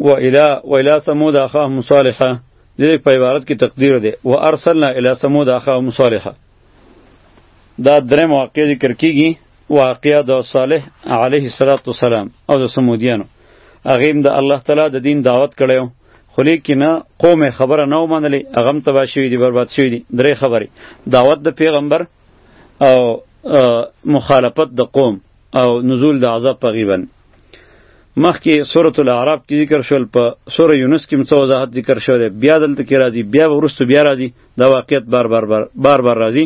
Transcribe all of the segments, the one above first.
و الى و الى ثمود اخاهم صالحا دې په عبارت کې تقدیر دی و ارسلنا الى ثمود اخاهم صالحا دا درې مواقع ذکر کیږي واقعیا د صالح علیه السلام او د سمودیانو هغه د الله تعالی د دین دعوت کړو خو لیکن قوم خبره نه ومنلې هغه هم تباه شوي دي برباد شوي دي درې خبرې دعوت د پیغمبر او مخالفت د قوم او نزول د عذاب په غیبا مخکې سورۃ الاعراف کې ذکر شول په سورۃ یونس کې څه وضاحت ذکر شوی دی بیا دلته کې راځي بیا ورستو بیا راځي دا واقعیت بار بار بار بار, بار راځي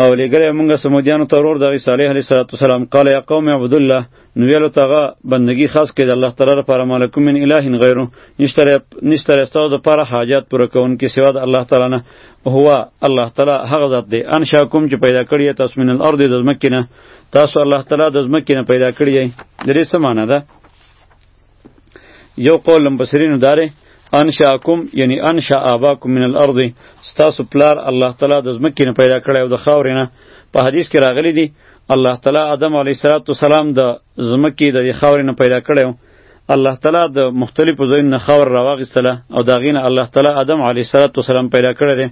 او لګره مونږ سمودیانو ته ورور دغه صالح علیه السلام قال یا قوم عبد الله نو ویلو تاغه بندگی خاص کړي الله تعالی لپاره مالکم من اله غیره نشتره نشتره استاد لپاره حاجات پر کون کې سوا د الله تعالی نه هو الله تعالی هغه ذات دی انشاکم چې پیدا کړی تاسو من الارض د زمکې نه تاسو الله تعالی د زمکې نه پیدا کړی دی د دې څه معنی ده یو قول مبصرینو داره انشاکم یعنی انشا اباکم من الارض ستاسو پلار الله تعالی د زمکې نه پیدا کړی او د خاورې نه په حدیث کې راغلی دی الله تعالی آدم علیه السلام د زمکې د خاورې نه پیدا کړی الله تعالی د مختلفو ځایونو نه خاور راواغیستله او د هغې نه الله تعالی آدم علیه السلام پیدا کړی دی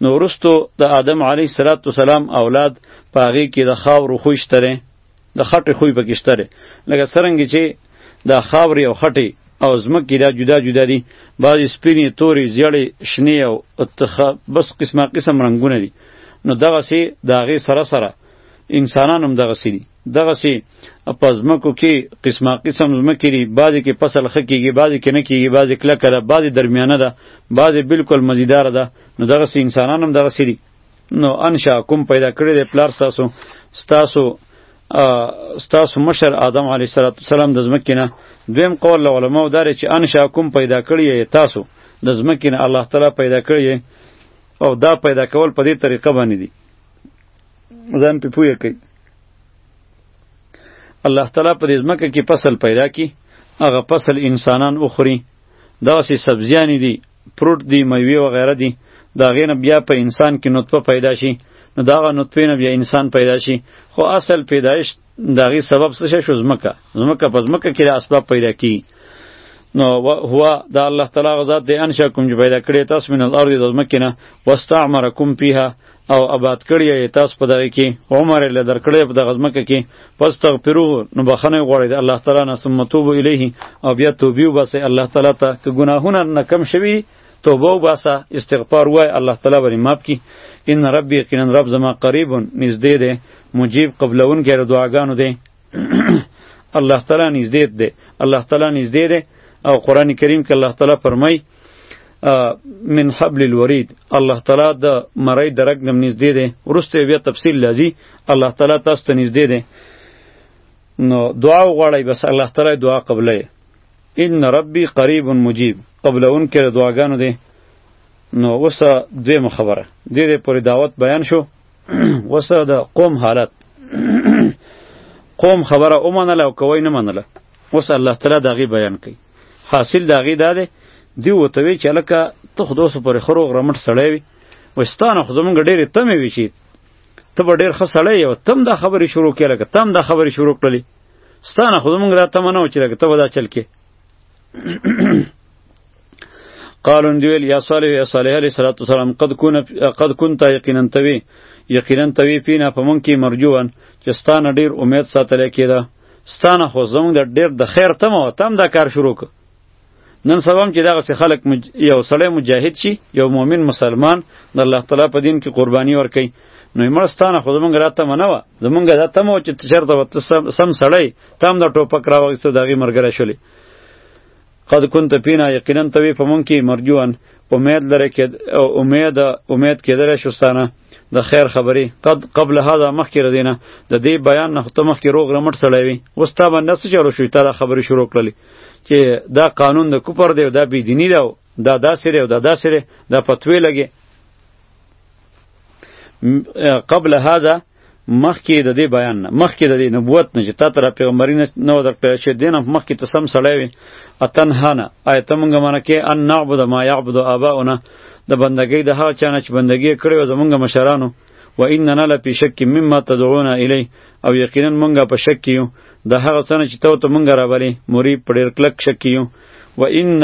نو وروستو د آدم علیه السلام اولاد په هغې کې د خاورو خوی شته دی د خټې خوی پکې شته دی لکه څرنګه چې د خاورې او خټې او ځمکې دا جدا جدا دي بعضې سپینې تورې زیړې شنې او بس قسمه قسم رنګونه دي نو دغسې د هغې سره سره انسانان هم دغسې دي دغسې په ځمکو کې قسمه قسم ځمکې دي بعضې کې فصل ښه کېږي بعضې کې نه کېږي بعضې کلکه ده بعضې درمیانه ده بعضې بالکل مزیداره ده نو دغسې انسانان هم دغسې دي نو انشا کوم پیدا کړی دی پلار ستاسو ستاسو ستاسو مشر آدم علیه السلام د ځمکې نه دویم قول له علماو دا چې انشا کوم پیدا کړی یې تاسو د ځمکې نه الله تعالی پیدا کړی او دا پیدا کول په دې طریقه باندې دي ځان په پوهه کوي الله تعالی په دې ځمکه کې فصل پیدا کی هغه فصل انسانان وخوري داسې سبزیانی دي پروت دي میوې و غیره دي د هغې نه بیا په انسان کې نطفه پیدا شي نو د هغه نطفې نه بیا انسان پیدا شي خو اصل پیدایش د هغې سبب څه شی شو ځمکه ځمکه په ځمکه کې د اسباب پیدا کی نو هو دا الله تعالی غزاد دی انشا کوم چې پیدا کړی تاسو من الارض د ځمکې نه واستعمرکم فیها او آباد کړی یې تاسو په دغه کې عمر له درکړې په دغه ځمکه کې پس تغفرو نو بخنه غوړې الله تعالی نه ثم توبو الیه او بیا توبې وباسه الله تعالی ته که ګناهونه نه کم شوي توبه وباسه استغفار وای الله تعالی باندې معاف کی ان رب یقینا رب زما قریب نږدې دی مجیب قبلون کې دعاګانو دی الله تعالی نږدې دی الله تعالی نږدې دی او قران کریم کې الله تعالی فرمای من حبل الورید الله تعالی د مړی درګ نم نږدې دی ورسته بیا تفصیل لذي الله تعالی تاسو ته نږدې دی نو دعا وغواړی بس الله تعالی دعا قبلې ان ربی قریب مجیب قبل ان کې دعاګانو دی نو اوس دویم خبره د دې پورې دعوت بیان شو اوس د قوم حالت قوم خبره او منله او کوي نه منله اوس الله تعالی دغه بیان کوي حاصل دغه دا دی دی وته وی چې لکه ته خو دوسه پورې خروغ رمټ سړی وي وستانه خو زمونږ ډېرې تمې وي چې ته به ډېر ښه سړی یې تم دا خبرې شروع کړې لکه تم دا خبرې شروع کړلې ستانه خو موږ دا تمه نه و چې لکه ته به دا چل کې قالون دیویل یا صالح یا صالح علیه صلات وسلام قد کون قد کون تا یقینا توی یقینا توی پینا په مونږ کې مرجوان چې ستانه ډیر امید ساتل کېده ستانه خو زمونږ د ډیر د خیر تمه و تم دا کار شروع ک نن سبا هم چې دغه سه خلک مج... یو سړی مجاهد شي یو مؤمن مسلمان د الله تعالی په دین کې قرباني ورکړي نو مرستانه خو زمونږ راته منه و زمونږ دا تمو چې چرته وت سم سړی تام د ټوپک راوغسته دغه مرګره شولې قد كنت پینا یقینا توی په مونږ کې مرجوان امید لره کې امید امید کېدل شستانه د خیر خبرې قد قبل هذا مخکې ردینه د دې بیان نه ته مخکې روغ رمټ سړی وي اوس تا باندې څه چلو شوی تا دا خبرې شروع کړلې چې دا قانون د کفر دی او دا بی دینی دی دا داسې دی او دا داسې دی دا پتوې لګي قبل هذا مخکې د دې بیان نه مخکې د دې نبوت نه چې تا تر پیغمبري نه نو در پیدا شې دین مخکې ته سم سړی وي اتنهانه آیت مونږ مانه کې ان نعبد ما یعبد اباؤنا د بندګۍ د هغه چانه چې بندګۍ کړې و زمونږ مشرانو و اننا لفی شک مما تدعونا الی او یقینا مونږه په شک یو د هغه څه چې ته ته مونږه راولې مری په ډیر کلک شک یو و ان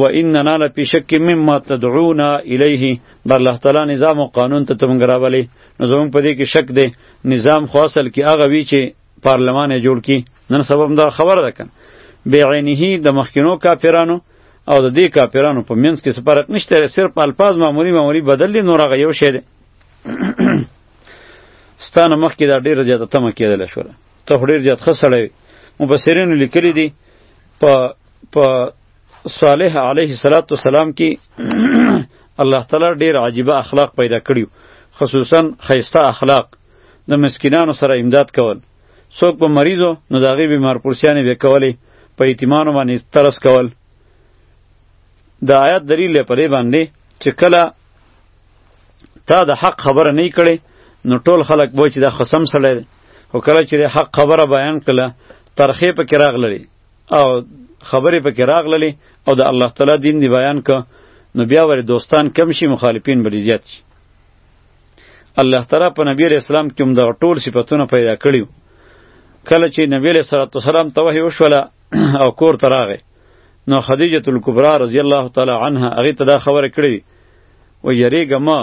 و اننا لفی شک مما تدعونا الیه د الله تعالی نظام او قانون ته ته مونږه راولې نو زمونږ په دې کې شک دی نظام خو اصل کې هغه وی چې پارلمان یې جوړ کی نن سبا هم دا خبره ده کنه بعینه د مخکینو کافرانو او د دې کافرانو په منځ کې څه فرق نشته صرف الفاظ معمولی معمولی بدل دي نور هغه یو شی دی ستانه مخکې دا ډېره زیاته تمه کېدلی شوله ته خو ډېر زیات ښه سړی وي مبصرینو لیکلي دي په په صالح علیه صلات وسلام کې الله تعالی ډېر عجیبه اخلاق پیدا کړي خصوصا ښایسته اخلاق د مسکینانو سره امداد کول څوک په مریضو نو د هغې بیمار پرسیانې به کولې په یتیمانو باندې ترس کول د آیات دلیل دی په دې باندې چې کله تا د حق خبره نه کړې نو ټول خلک به چې دا خصم سړی دی خو کله چې د حق خبره بیان کړله ترخې پکې راغللې او خبرې پکې راغللې او د الله تعالی دین دی بیان که نو بیا ورې دوستان کم شي مخالفین به زیات شي الله تعالی په نبی علیہ السلام کې هم دغه ټول صفاتونه پیدا کړیو کله چې نبی علیہ الصلوۃ والسلام ته وحی وشوله او کور ته راغی نو خدیجه الکبرا رضی الله تعالی عنها هغه ته دا خبره کړې و یریګه ما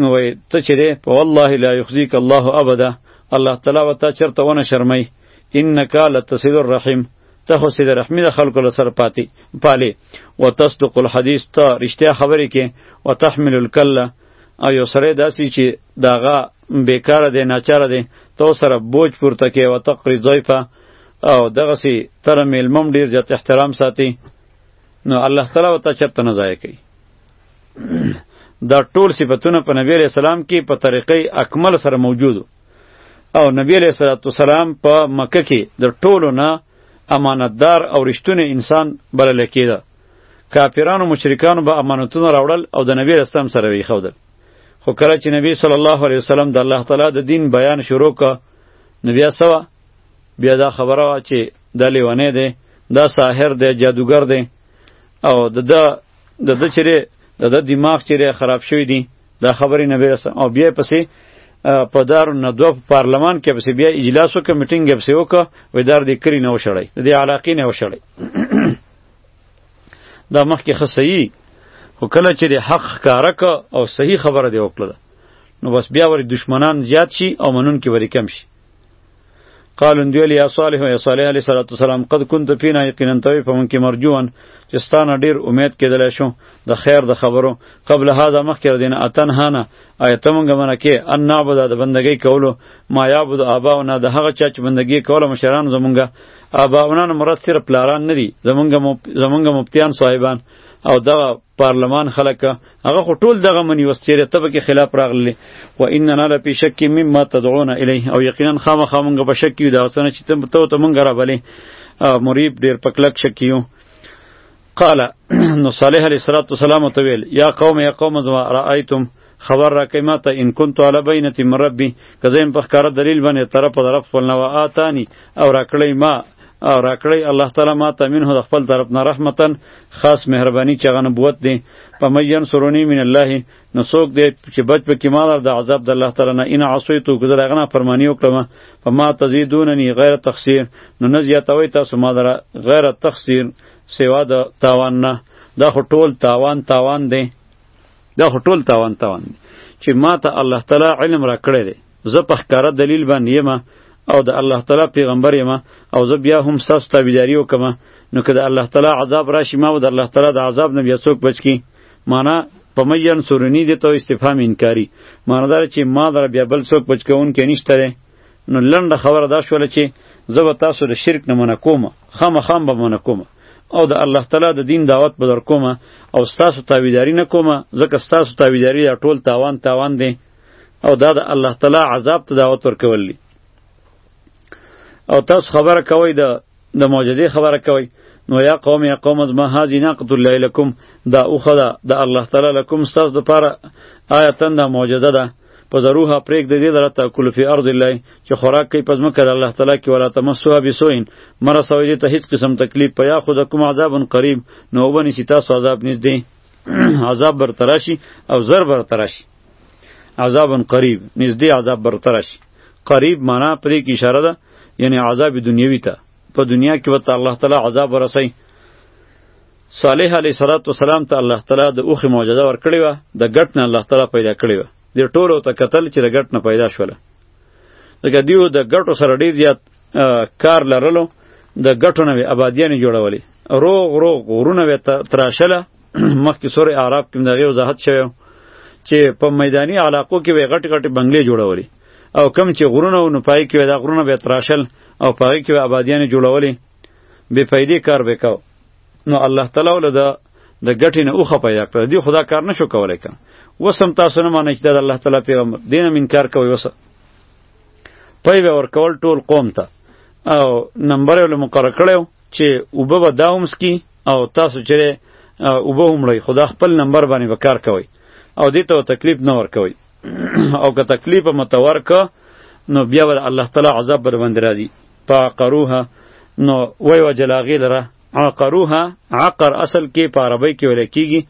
نو ته چې دی په والله لا یخزیک الله ابدا الله تعالی وتا چرته ونه شرمای انک لتصل الرحیم ته خو سید رحمی د خلکو له سر پاتې پالې و تصدق الحدیث ته رښتیا خبرې کې و تحمل الکله او یو سړی داسې چې داغه بیکاره دی ناچاره دی تو سره بوج پورته کې و تقری ضیفه او دغه سي تر میلمم ډیر جت احترام ساتي نو الله تعالی وته چرته نه ځای کوي دا ټول صفاتونه په نبی علیہ السلام کې په طریقې اکمل سره موجودو او نبی علیه الصلاۃ والسلام په مکه کې د ټولو نه امانتدار او رښتونی انسان بلل کېده کافرانو مشرکانو به امانتونه راوړل او د نبی اسلام سره وی خودل خو کله چې نبی صلی الله علیه وسلم د الله تعالی د دین بیان شروع کړ نو بیا سوا بیا دا خبره وا چې دا لیونه دی دا ساحر دی جادوګر دی او د د د چیرې د د دماغ چیرې خراب شوی دی دا خبرې نبی رسول او بیا پسې په دار ندوه په پارلمان کې پسې بیا اجلاس وکړ میټینګ یې پسې وکړ و دار دې کری نه وشړی د دې علاقې نه وشړی دا مخکې ښه صحیح خو کله چې د حق ښکاره که او صحیح خبره دې وکړله نو بس بیا ورې دشمنان زیات شي او منونکي ورې کم شي قالو دوی له صالح او صالح علیه السلام قد كنت فينا یقینا توی په مونږ کې مرجوان چې ستانه ډیر امید کېدلی شو د خیر د خبرو قبل هذا مخکې دین اتن هانا آیت مونږ منه کې ان نعبد د بندګۍ کولو ما یعبد آباؤنا د هغه چا چې بندګي کوله مشران زمونږه آباؤنا نه مراد صرف پلاران نه دي زمونږه زمونږه مفتیان صاحبان او دغه پارلمان خلک هغه خو ټول دغه منی وس چیرې ته پکې خلاف راغلی و اننا لفی شک مما تدعون الیه او یقینا خامخا مونږ په شک یو دا څنګه چې ته ته ته مونږ را بلې مریب ډیر پکلک شک یو قال نو صالح علیه الصلاۃ والسلام ته ویل یا قوم یا قوم زما رایتم خبر را کوي ماته ان كنت على بينه من ربي که زه په ښکاره دلیل باندې طرف طرف ولنه واتانی او راکړی ما او راکړی الله تعالی ما ته منه د خپل طرف نه رحمتن خاص مهرباني چې هغه نبوت دی په مین سرونی من الله نو څوک دی چې بچ په کې مال د عذاب د الله تعالی نه ان عصیتو که زه غنا فرمانی وکړم په ما تزیدوننی غیر تخسیر نو نه زیاتوي تاسو ما دره غیر تخسیر سوا د تاوان نه دا خو ټول تاوان تاوان دی دا خو ټول تاوان تاوان دی چې ما ته الله تعالی علم را کړی دی زه په ښکاره دلیل باندې یم او د الله تعالی پیغمبر یم او زه بیا هم ستاسو تابعداري وکم نو که د الله تعالی عذاب راشي ما او د الله تعالی د عذاب نه بیا څوک بچ کی معنا په میان سورنی دی ته استفهام انکاری معنا دا چې ما در بیا بل څوک بچ کون کې نشته نو لنډه خبره دا شوله چې زه به تاسو د شرک نه منع کوم خامخا به منع کوم او د الله تعالی د دین دعوت به در کوم او ستاسو تابعداري نه کوم ځکه ستاسو تابعداري دا ټول تاوان تاوان دی او دا د الله تعالی عذاب ته دعوت ورکول دي او تاسو خبره کوئ د د معجزې خبره کوي نو یا قوم یا قوم از ما هذه ناقۃ الله لکم دا اوخه ده د الله تعالی لکم ستاسو دپاره آیتن دا معجزه ده په ضروها پرېږ د دې دره تاکل فی ارض الله چې خوراک کوي په ځمکه د الله تعالی کې ولا تمسوها بسوین مره سوی دې ته هیڅ قسم تکلیف په یا خود کوم عذاب قریب نو وبنی ستا سو عذاب نږدې عذاب برتراشي او زر برتراشي عذاب قریب نږدې عذاب برتر شي قریب معنا پرې کې اشاره ده یعنی عذاب دنیوي ته په دنیا کې وته الله تعالی عذاب ورسي صالح علیه صلوات و سلام ته الله تعالی د اوخ معجزه ورکړی و د ګټ نه الله تعالی پیدا کړی و د ټولو ته قتل چې د ګټ نه پیدا شول دغه دیو د ګټو سره ډیر زیات کار لرلو د ګټو نه آبادیانې جوړولې روغ روغ غرونه به تراشله مخکې سورې اعراف کې دغه وضاحت شوی چې په میدانی علاقو کې وی غټ غټ بنگلې جوړولې او کم چې غرونه او نپای کې دا غرونه به تراشل او پاره کې آبادیان جوړولې بے فائدې کار وکاو نو الله تعالی ول دا د ګټې نه اوخه پیدا کړ دی خدا کار نشو کولای کنه وسم تاسو نه مانه چې د الله تعالی پیغمبر دینه منکار کوي وسه پي به ور کول ټول قوم ته او نمبر ول مقرر کړو چې اوبه به دا هم سکي او تاسو چې اوبه هم لوي خدا خپل نمبر باندې به کار کوي او دې ته تکلیف نه ورکوي او که تکلیف هم ته ورکه نو بیا به الله تعالی عذاب بر باندې راځي فعقروها نو وی وجل هغې لره عقروها عقر اصل کې په عربۍ کې ویل کېږي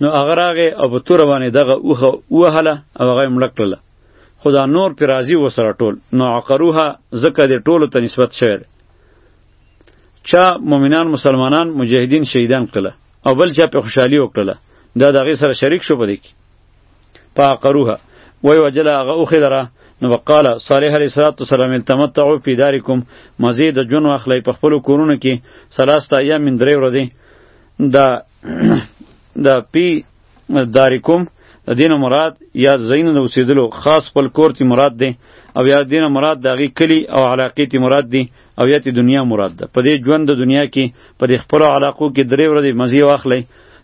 نو هغه راغی او په توره باندې دغه اوښه ووهله او هغه یې مړه کړله خو دا نور پرې راضي ورسره ټول نو عقروها ځکه دې ټولو ته نسبت شوی دی چا مؤمنان مسلمانان مجاهدین شهیدان کړله او بل چا په خوشحالي وکړله دا د هغې سره شریک شو په دې کې په عقروها وی وجله هغه اوښې لره نو وقال صالح علیه الصلاۃ والسلام تمتعوا فی دارکم مزید جون واخلی په خپل کورونو کې ثلاثه ایام من درې ورځې دا د پی داریکم د دین مراد یا زین د اوسیدلو خاص خپل کور تی مراد دی او یا دین مراد د غی کلی او علاقې تی مراد دی او یا تی دنیا مراد ده په دې ژوند د دنیا کې په دې خپل علاقو کې درې ورځې مزي واخلي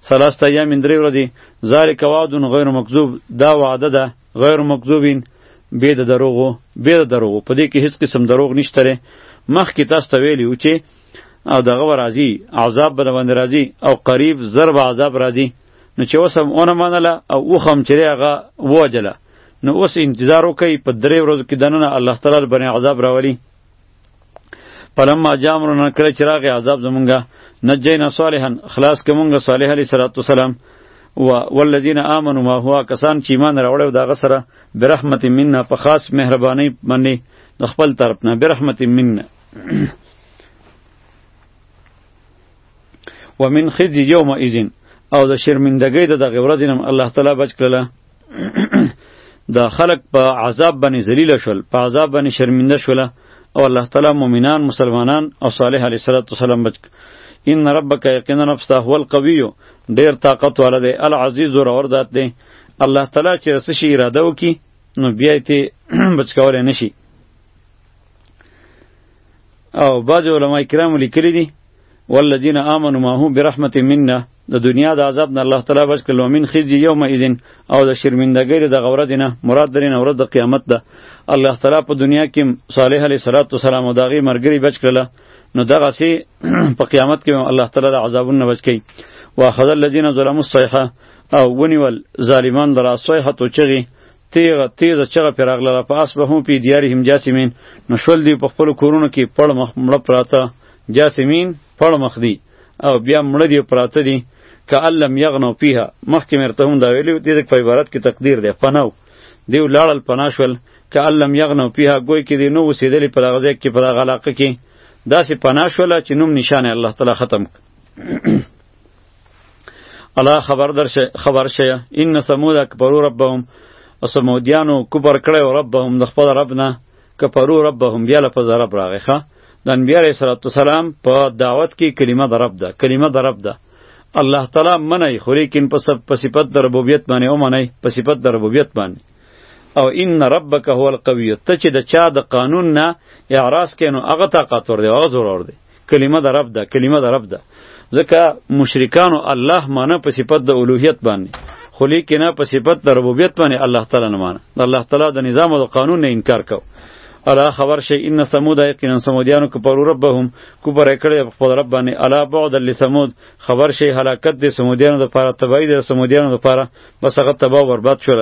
سلاسته ایام درې ورځې ذالک وعد غیر مکذوب دا وعده ده غیر مکذوبین بې د دروغو بې د دروغو په دې کې هیڅ قسم دروغ نشته مخکې تاسو ته ویلی و چې او دغه به راځي عذاب به باندې راځي او قریب زر به عذاب راځي نو چې اوس هم ونه منله او اوښ هم چې هغه ووجله نو اوس انتظار وکړي په درې ورځو کې دننه الله تعالی باندې عذاب راولي پلما جامرنا کله چې راغی عذاب زمونږه نجینا صالحا خلاص که مونږه صالح علیه صلوات والسلام و والذین آمنوا ما هو کسان چې ایمان راوړل دا غسره برحمت منا په خاص مهرباني باندې د خپل طرف نه برحمت منا ومن خزي یوم اذن او د شرمندګۍ د دغه ورځې نم الله تعالی بچ کړله دا خلق په عذاب باندې ذلیل شول په عذاب باندې شرمنده شول او الله تعالی مؤمنان مسلمانان او صالح علیه السلام بچ ان ربک یقینا نفسه هو القوی ډیر طاقت والا دی العزیز اور اور ذات دی الله تعالی چې رسشي اراده وکي نو بیا ته بچ کولای نشي او بعض علما کرام لیکلی دي والذین آمنوا ما هم برحمت منا د دنیا د عذاب نه الله تعالی بچ کړو من خزي یوم اذن او د شرمندګۍ د غورز نه مراد درین ورځ د قیامت ده الله تعالی په دنیا کې صالح علیه صلوات و سلام او داغي مرګري بچ کړل نو دغه سي په قیامت کې الله تعالی د عذابونو بچ کړي واخذ الذين ظلموا الصيحه او ونیول ظالمان لرا صيحه تو چغي تیغه تیزه چغه پې راغله په اسبه هم پې دیارهم جاسمین نو شول دی په خپلو کورونو کې پړ مخ مړه پراته جاسمین پړ مخ دی او بیا مړه دی پراته دی که علم یغنو پیها مخکې مې ورته هم دا ویلي دې په عبارت کې تقدیر دی پناو دی ولاړل پناه شول که علم یغنو پیها ګوی کې دی نو اوسېدلې په دغه ځای کې په دغه علاقه کې داسې پناه شوله چې نوم نشان الله تعالی ختم الله خبر درشه خبر شه ان سمود کفروا ربهم سمودیانو کفر کړی او ربهم د خپل رب نه کفروا ربهم بیا لفظ رب راغی ښه د انبیاء علیه السلام په دعوت کې کلمه د رب ده کلمه د رب ده الله تعالی منی خو لیکن په صفت د ربوبیت باندې او منی په صفت د ربوبیت باندې او ان ربک هو القوی ته چې د چا د قانون نه اعراض کینو هغه طاقت ور دی هغه زور ور دی کلمه د رب ده کلمه د رب ده ځکه مشرکانو الله معنی په صفت د الوهیت باندې خو لیکن په صفت د ربوبیت باندې الله تعالی نه معنی د الله تعالی د نظام او د قانون نه انکار کو الا خبر شي ان سمود یقینا سمودیانو کو پر ربهم کو پر کړه په خپل رب باندې الا بعد لسمود خبر شي هلاکت د سمودیانو د پاره تبعی د سمودیانو د پاره بس هغه تباہ برباد شول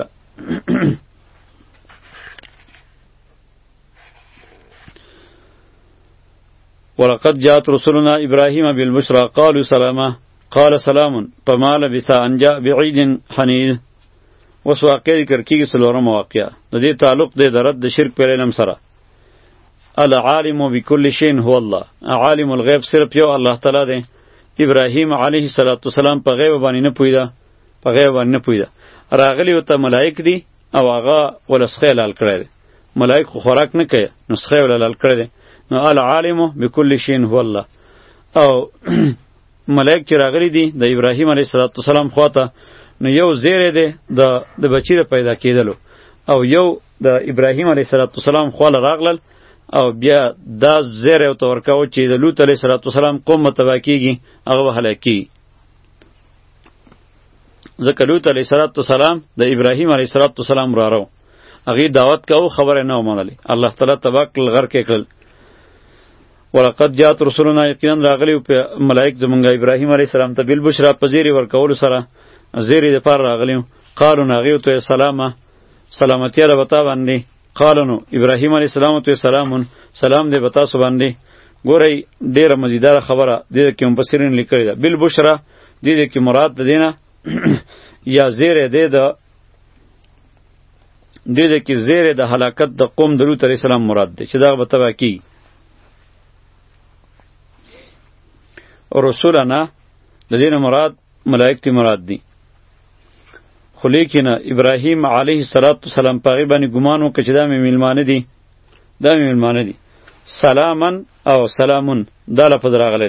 ولقد جاءت رسلنا ابراهيم بالبشرى قالوا سلاما قال سلام فما لبث ان جاء بعيد حنيذ اوس واقع ذکر کیږي څلورم واقعیا د دې تعلق دی د رد شرک پر علم سره العالم بكل شيء هو الله عالم الغیب صرف یو الله تعالی دی ابراهیم علیه السلام په غیب باندې نه پویدا په غیب باندې نه پویدا راغلی او ته ملائک دی او هغه ولسخه لال کړی ملائک خو خوراک نه کوي نسخه یې ولال کړی دی نو العالم بكل شین هو الله او ملائک چې راغلي دي د ابراهیم علیه السلام خواته نو یو زیره دی د د بچی د پیدا کېدلو او یو د ابراهیم علیه السلام خواله راغلل او بیا دا زیره ته ورکاو چې د لوط علیه السلام قوم متبا کیږي هغه هلاکی ځکه لوط علیه السلام د ابراهیم علیه السلام را راو هغه دعوت کاو خبره نه ومنله الله تعالی تبارک الغر کې کړل ولقد جات رسولنا یقینا راغلی په ملائک زمونږ ابراهیم علی السلام ته بالبشرا په زیری ورکول سره زیری د پار راغلی قالو ناغیو ته سلامه سلامتی را بتا باندې قالنو ابراهیم علی السلام ته سلامون سلام دې بتا سو باندې ګورئ ډیره مزیدار خبره دې کې هم بصیرین لیکل ده بالبشرا دې کې مراد دینه یا زیره دې د دې دې کې زیره د هلاکت د قوم درو تر اسلام مراد دی چې دا به تبا کی رسولنا د دې مراد ملائک تی مراد دي خو لیکن ابراهیم علیه السلام په غیبه باندې ګمان وکړ چې دا مې میلمانه دي دا مې میلمانه دي سلامن او سلامون دا لفظ راغلی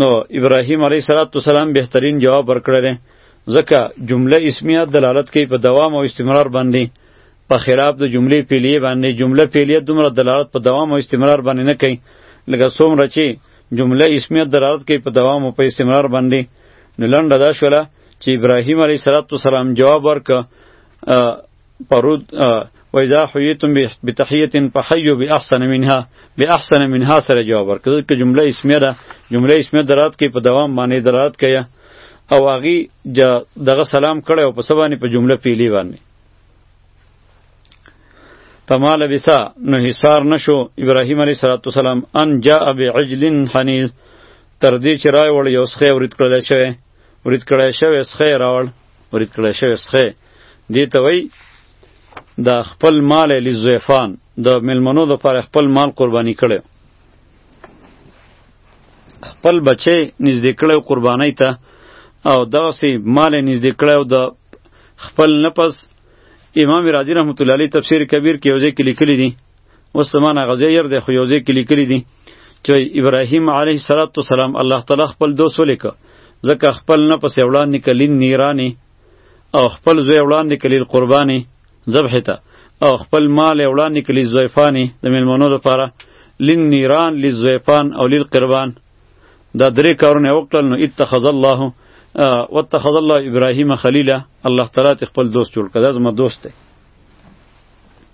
نو ابراهیم علیه السلام بهترین جواب ورکړل ځکه جمله اسمیه دلالت کوي په دوام او استمرار باندې په خلاف د جملې پیلیه باندې جمله پیلیه دومره دلالت په دوام او استمرار باندې نه کوي لکه څومره چې جمله اسمیه دلالت کوي په دوام او په استمرار باندې نو لنډه دا شوله چې ابراهیم علیه السلام جواب ورکړ پرود و اذا حییتم بتحیه فحیوا باحسن منها باحسن منها سره جواب ورکړه که جمله اسمیه ده جمله اسمیه درات کې په دوام باندې درات کې او هغه دغه سلام کړي او په سبانه په جمله پیلی باندې تمال بسا نو حصار نشو ابراهیم علیه السلام ان جاء بعجل حنیز تر دې چې راوړ یو سخه ورید کړل شوی ورید کړل شوی سخه راوړ ورید کړی شوی سخه دې ته وایي د خپل مال لزویفان د ملمنو د پر خپل مال قرباني کړي خپل بچي نږدې کړي قرباني ته او دغسې مال نږدې کړي او د خپل نفس امام رازی رحمت الله علیه تفسیر کبیر کې یو ځای کې لیکلی دي اوس زما نه غزه ير دی خو یو ځای کې لیکلي دي چې ابراهیم علیه السلام الله تعالی خپل دوست ولیکه ځکه خپل نه پسې وړاندې کلین نیرانې او خپل زوی وړاندې کلیل قربانې ذبح ته او خپل مال وړاندې کلی زویفانې د میلمنو لپاره لین نیران لزویفان او لیل قربان دا درې کارونه وکړل نو اتخذ الله واتخذ الله ابراهیم خلیلا الله تعالی خپل دوست جوړ کړ دا زما دوست دی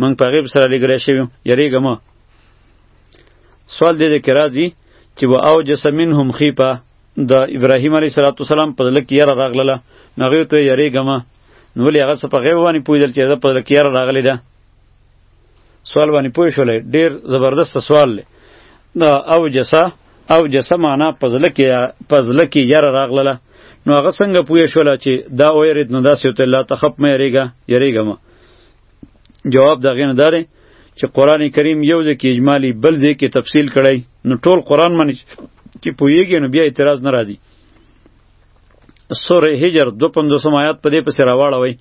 موږ په غیب سره لګرای شوی یریګه ما سوال دې کې راځي چې و او جسمن هم خیپه د ابراهیم علیه السلام په لکه یره راغله نو غیو ته یریګه ما نو ولې هغه څه په غیب باندې پوهېدل چې دا په زړه کې یاره راغلې ده سوال باندې پوه شولی ډېر زبردست سوال دی دا او جسا او جسا معنا په زړه کې په زړه کې یاره راغله نو هغه څنګه پوه شوله چې دا ویرید نو داسې ته الله ته خپ مې یریږه یریږه مه جواب د غین داره چې قران کریم یو ځکه اجمالی بل ځکه تفصیل کړی نو ټول قران باندې چې پویږي نو بیا اعتراض نه راځي سوره هجر 250 آیات په دې پسې راوړوي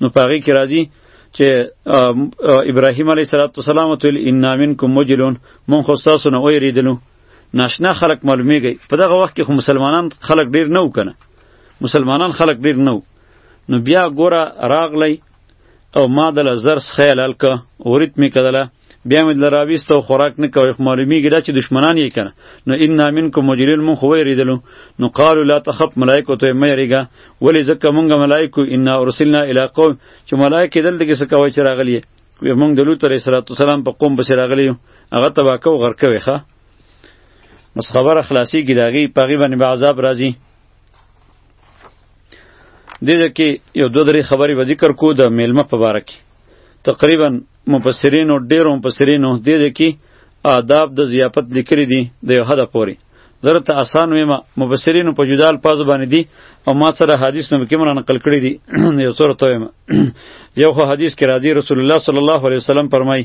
نو پاغي کې راځي چې ابراهیم علیه السلام او تل ان منکم مجلون مون خو تاسو نه ویریدلو ناشنا خلق معلومیږي په دغه وخت کې خو مسلمانان خلق ډیر نه وکنه مسلمانان خلق ډیر نه نو بیا ګوره راغلی او ما دل زر سخیل الک اوریت می کدله بیا مې دل راويست او خوراک نه کوي خو معلومیږي دا چې دشمنان یې کنه نو ان منکم مجرمون مون خو ویریدلو نو قالو لا تخف ملائکه ته مې ریګه ولی ځکه مونږ ملائکه ان ارسلنا الی قوم چې ملائکه دل دغه څه کوي چې راغلی وي مونږ د لوط علیه السلام په قوم بس راغلی هغه تبا کو غر کوي ښه بس خبره خلاصي کې داغي پاغي باندې عذاب راځي دغه کې یو دوه درې خبرې به ذکر کو د میلمه په باره کې تقریبا مفسرینو ډېرو مفسرینو دغه کې آداب د ضیافت لیکلي دي د یو حده پورې درته آسان ویم مفسرینو په جدا الفاظ باندې دي او ما سره حدیث نو کې مرانه نقل کړی دي یو څور ته ویم یو خو حدیث کې راځي رسول الله صلی الله علیه وسلم فرمایي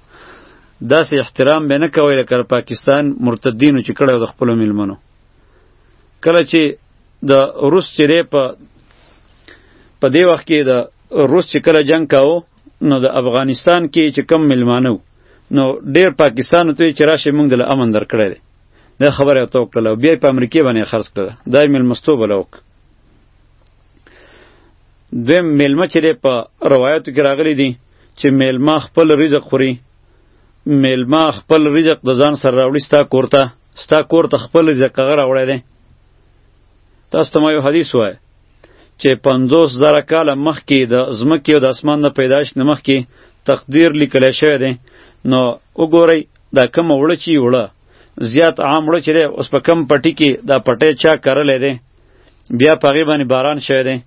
داسې احترام به نه کوي لکه پاکستان مرتدینو چې کړی د خپلو میلمنو کله چې د روس چې دی په په دې وخت کې د روس چې کله جنګ کاوه نو د افغانستان کې چې کم میلمانه نو ډیر پاکستان ته چې راشه موږ د امن درکړی دی دا خبره ته وکړه او بیا په امریکا باندې خرڅ کړه دا میلمستو بلوک دویم میلمه چې په روایتو کې راغلي دي چې میلمه خپل رزق خوري میلمه خپل رزق د ځان سره راوړي ستا کور ته ستا کور ته خپل رزق هغه راوړی دی تاسو ته ما یو حدیث وایه چې پنځوس زره کاله مخکې د ځمکې او د اسمان د پیدایش نه مخکې تقدیر لیکلی شوی دی نو وګورئ دا کم وړه چې وړه زیات عام وړه چې دی اوس په کم پټي کې دا پټی چا کرلی دی بیا په هغې باندې باران شوی دی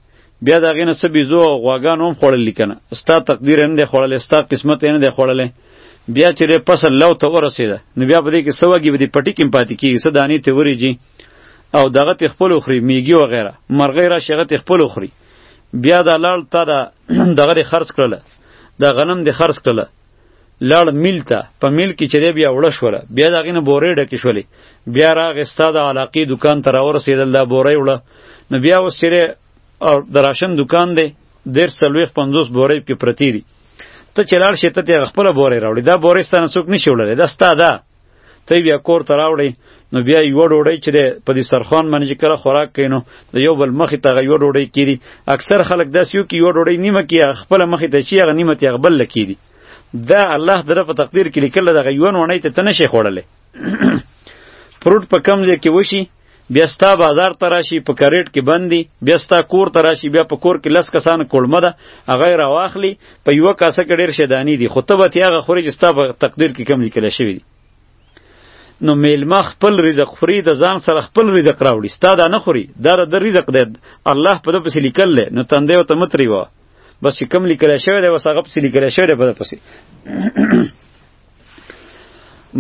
بیا د هغې نه څه بیزو او غواګانو هم خوړلي که نه ستا تقدیر یې نه دی خوړلی ستا قسمت یې نه دی خوړلی بیا چې دی فصل لو ته ورسېده نو بیا په دې کې څه وږي به دې پټي کې هم پاتې کېږي څه دانې ترې وریجي او دغه ترې خپل وخوري میږي وغیره مرغۍ راشي هغه ترې خپل وخوري بیا دا لاړ تا دا دغه دې خرڅ کړله دا غنم دې خرڅ کړله لړ میل ته په میل کې چې بیا وړه شوله بیا د هغې نه بورې ډکې شولې بیا راغې ستا د علاقې دکان ته راورسېدل دا بورې وړه نو بیا اوس چې او د راشن دکان دی دېرش څلوېښت پنځوس بورې پکې پرتې دي ته چې لاړ شې ته ترې خپله بورې راوړې دا بورې ستا نه څوک نشي وړلی دا ستا ده ته بیا کور ته راوړی نو بیا یو ډوډۍ چې په دې سرخوان باندې چې کله خوراک کینو د یو بل مخې ته یو ډوډۍ کیری اکثر خلک داس یو کې یو ډوډۍ نیمه کیه خپل مخې ته چې هغه نیمه ته بل لکیری دا الله دره په تقدیر کې لیکل دا یو نه ته تنه شي خوړلې پروت په کم ځای کې وشي بیا ستا بازار ته راشي په کریټ کې بندي بیا ستا کور ته راشي بیا په کور کې لس کسان کولمه ده هغه را واخلي په یوه کاسه کې ډېر شیدانی دي خو ته به ترې هغه خورې چې ستا په تقدیر کې کم لیکلی شوي دي نو میلمه خپل رزق خوري د ځان سره خپل رزق راوړي ستا دا نه خوري دا د رزق دی الله په ده پسې لیکل دی نو تندی ورته مه ترېوه بس چې کم لیکلی شوی دی بس هغه پسې لیکلی شوی دی په ده پسې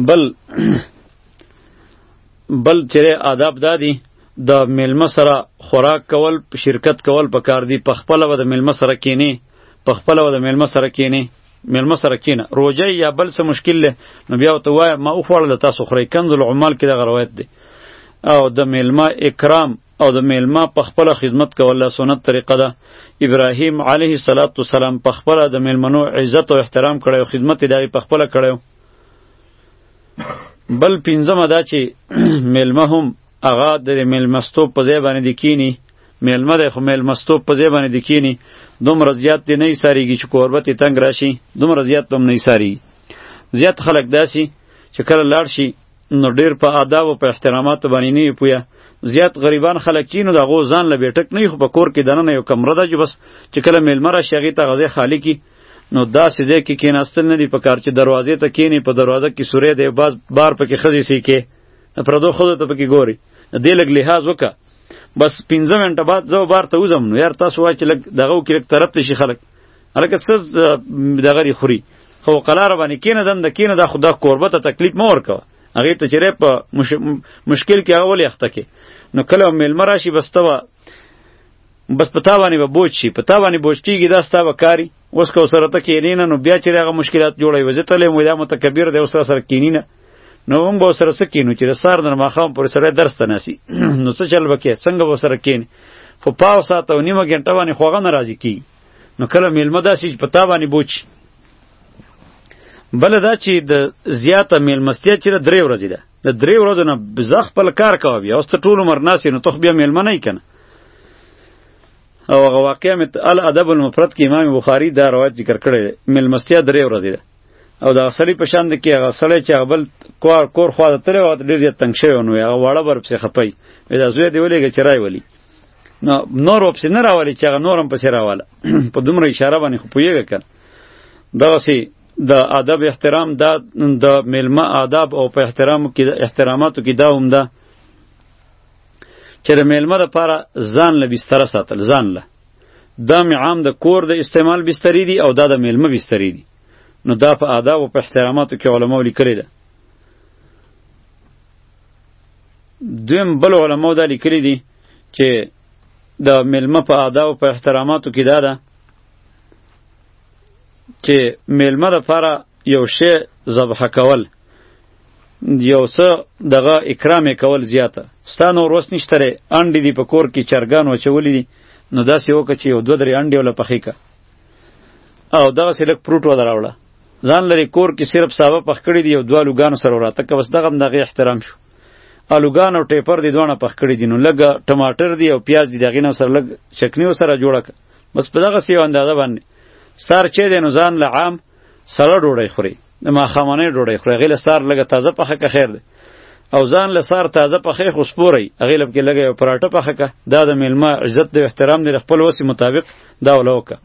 بل بل چیرې آداب دادی د دا میلمه سره خوراک کول شرکت کول په کار دی په خپل و د میلمه سره کینی په خپل و د میلمه سره کینی میلمه سره کینه روجه یا بل څه مشکل له نو بیا ته وای ما او خوړل تاسو خوري کند العمال کې د روایت دی او د میلمه اکرام او د میلمه په خپل خدمت کوله سنت طریقه ده ابراهیم علیه الصلاۃ والسلام په خپل د میلمنو عزت او احترام کړو خدمت دی په خپل کړو بل پنځمه دا چې میلمه هم هغه د میلمستوب په ځای باندې کینی میلمه دی خو میلمستوب په ځای باندې کینی دومره زیات دی نه ایساریږي چې کوربه ته تنګ راشي دومره زیات هم نه ایساری زیات خلک داسي چې کله لاړ شي نو ډیر په آداب او په احترامات باندې نه پویا زیات غریبان خلک چی نو دغه ځان له بیٹک نه خو په کور کې دنه یو کمره ده چې بس چې کله میلمه راشي هغه ته غزه خالی کی نو داسې ځای کې کیناستل نه دی په کار چې دروازې ته کینی په دروازه کې سورې دی باز بار پکې خزي سی کې پردو خود ته پکې ګوري دې لګ لحاظ وکا بس 15 منټه بعد زو بار ته وزم نو یار تاسو وای چې لګ دغه کې لګ طرف ته شي خلک الکه سز دغه ری خوري خو قلار باندې کینه دند کینه د خدا قربه ته تکلیف مور کا هغه ته چیرې په مش... مشکل کې اول یخته کې نو کله ملمراشي بستوا بس پتا باندې به بوج شي پتا باندې بوج کیږي دا ستا وکاري اوس کو سره ته کینینه نو بیا چې هغه مشکلات جوړوي وځي ته له مولا متکبر دی اوس سره کینینه نو موږ به سره سکینو چې سار در مخام پر سره درس ته نسی نو څه چل وکي څنګه به سره کین خو پاو ساته او نیمه غنټه باندې خوغه ناراضي کی نو کله میلمه داسې پتا باندې بوج بل دا چې د زیاته میلمستیا چې درې ورځې ده د درې ورځو نه زه خپل کار کوه بیا اوس ته ټول عمر ناسې نو ته خو بیا میلمه نه یې که نه او هغه واقعه مې الادب المفرد کې امام بخاري دا روایت ذکر کړی دی میلمستیا درې ورځې ده او د اصلي په شان دی کې هغه سړی چې هغه بل کور کور خوا ته تللی وخت ډېر زیات تنګ شوی نو هغه واړه بر پسې خپي وایي دا زوی دې ولېږه چې رای ولي نو نور پسې نه راولي چې هغه نور هم پسې راواله په دومره اشاره باندې خو پوهېږه که دغسې د ادب احترام دا د میلمه آداب او په احترام کې احتراماتو کې دا هم ده چې د میلمه لپاره ځان له بستره ساتل ځان له دا مې عام د کور د استعمال بستری دي او دا د میلمه بستری دي نو دا په آداب او په احتراماتو کې علماو لیکلې ده دویم بل علماو دا لیکلې دي چې د میلمه په آداب او په احتراماتو کې دا ده چې میلمه لپاره یو شی ذبح کول یو څه دغه اکرام کول زیاته ستا نور وس نشته ری انډې دی په کور کې چرګان وچولې دي نو داسې وکړه چې یو دوه درې انډې وله پخې که او دغسې لږ پروټ وله راوړه ځان لري کور کې صرف سابه پخ کړي دي او دوه لوګانو سره وراته که بس دغه هم دغه احترام شو الوګان او ټیپر دي دوه پخ کړي دي نو لږ ټماټر دي او پیاز دي دغه نه سره لږ چکنی سره جوړه بس په دغه سی اندازه باندې سار چې دینو ځان له عام سره ډوډۍ خوري د ماښامنۍ ډوډۍ خوري غیله سار لګه تازه پخه که خیر دی او ځان له سار تازه پخې خو سپوري هغې لب کې لږه یو پراټه پخه که دا د میلمه عزت دی احترام دی خپل وسې مطابق دا وله وکړه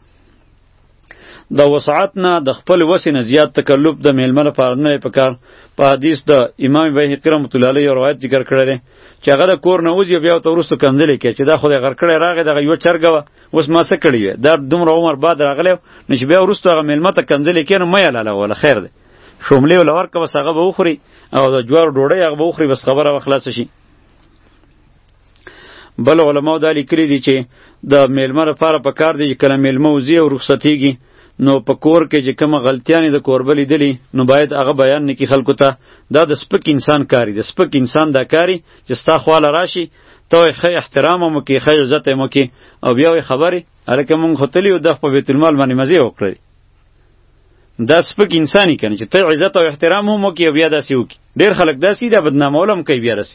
د وسعت نه د خپل وسې نه زیات تکلف د میلمه لپاره نه پکار په حدیث د امام بهقي رحمت الله علیه روایت ذکر کړی دی چې هغه د کور نه وځي بیا ته ورسته کنځلې کوي چې دا خو د غر کړی راغی دغه یو چرګه وه اوس ما څه کړی وي دا دومره عمر بعد راغلی نو چې بیا ورسته هغه میلمه ته کنځلې کوي نو مه یې لاله وله خیر دی شوملې وله ورکه بس هغه به وخوري او د جوار ډوډۍ هغه به وخوري بس خبره به خلاصه شي بل علماو دا لیکلي دي چې د میلمه لپاره پکار دی چې کله میلمه وځي او رخصتیږي نو په کور کې چې کومه غلطیانې د کوربه لیدلي نو باید هغه بیان نه کړي خلکو ته دا د سپک انسان کاری د سپک انسان دا کاری چې ستا خواله راشي ته یې ښه احترام هم وکړي ښه عزت هم وکړي او بیا یې خبرې هلکه مونږ خو تلي یو د په بیت المال باندې مزې وکړې دا سپک انسانی کنه چې ته عزت او احترام هم وکړي او بیا داسې وکړي ډېر خلک داسې دا بدنامول هم کوي بیا داسې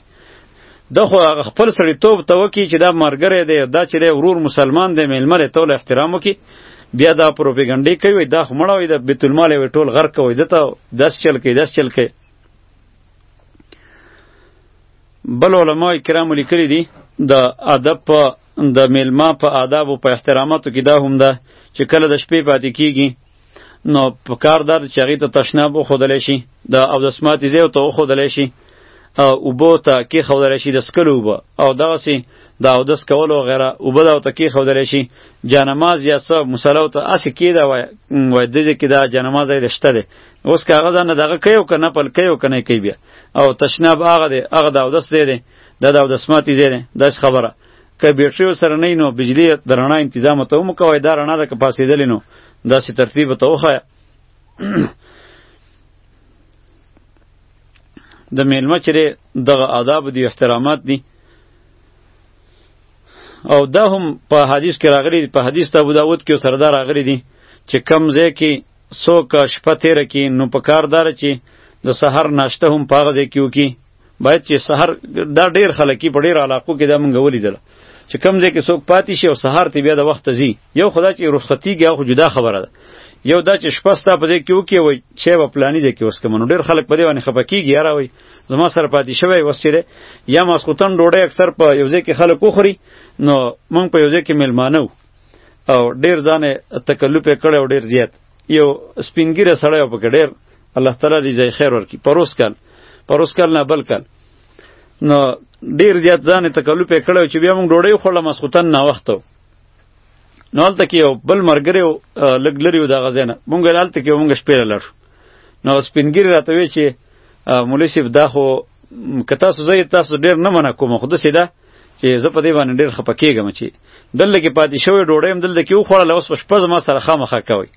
د خو خپل سړی توب ته وکی چې دا مرګره دی دا چې دی ورور مسلمان دی میلمره ته ول احترام وکي بیا دا پروپاګاندا کوي دا خمړه وي د بیت المال وي ټول غرق کوي دته داس چل کوي داس چل کوي بل علماء کرام لیکلي دي د ادب په د میلمه په آداب او په احتراماتو کې دا هم ده چې کله د شپې پاتې کیږي نو په کار دار چې هغې ته تشناب وښودلی شي د اودس ماتې ځای ورته وښودلی شي او اوبو ته کېښودلی شي د څښلو اوبه او دغسې د اودس کولو وغیره اوبه ده ورته کېښودلی شي جانماز یا څه مصله ورته هسې کېده وایه وایه دې ځای کې دا جانماز ځای دی شته دی اوس که هغه ځان نه دغه کوي او که نپل کوي او که نه کوي بیا او تشناب هغه دی هغه د اودس ځای دی دا د اودس ماتې ځای دی داسې خبره که بیټریو سره نه نو بجلی د رڼا تنظیم ته هم کوی دا رڼا د کپاسېدلې نو داسې ترتیب ته وښایه د میلمه چیرې دغه آداب دي احترامات دي او دا هم په حدیث کې راغلي په حدیث ته ابو داود کې سره دا راغلي دي چې کم ځای کې څوک شپه تیره کې نو په کار داره چې د سحر ناشته هم په هغه ځای کې وکړي باید چې سحر دا ډیر خلک په ډیر علاقو کې دا مونږ ولیدل چې کم ځای کې څوک پاتې شي او سحر ته بیا د وخت ځي یو خدا چې رخصتي کې خو جدا خبره ده یو دا چې شپه ستا په ځای کې وکي وای چې په پلاني ځای کې اوس کوم ډیر خلک په دې باندې خپه کیږي یاره وای زما سره پاتې شوی اوس چې یا ماسخوتن ډوډۍ اکثر په یو ځای کې خلک وخوري نو مونږ په یو ځای کې میلمانه او ډیر ځانه تکلف کړي او ډیر زیات یو سپینګیره سړی په ډیر الله تعالی دې جزای خیر ورکړي پروس کال پروس کال نه بل کال نو ډیر زیات ځان تکلیف یې کړو چې بیا موږ ډوډۍ خوړه مسخوتن نه وختو نو هلته کې یو بل مرګری و لږ لرې و د هغه ځای نه مونږ هلته کې مونږ شپې له لړو نو سپینګیري راته وی چې مولوي صاحب دا خو که تاسو زه تاسو ډېر نه منع کوم خو داسې ده چې زه په دې باندې ډېر خفه کېږم چې دلته کې پاتې شوې ډوډۍ هم دلته کې وخوړله اوس په شپه زما سره خامخا کوئ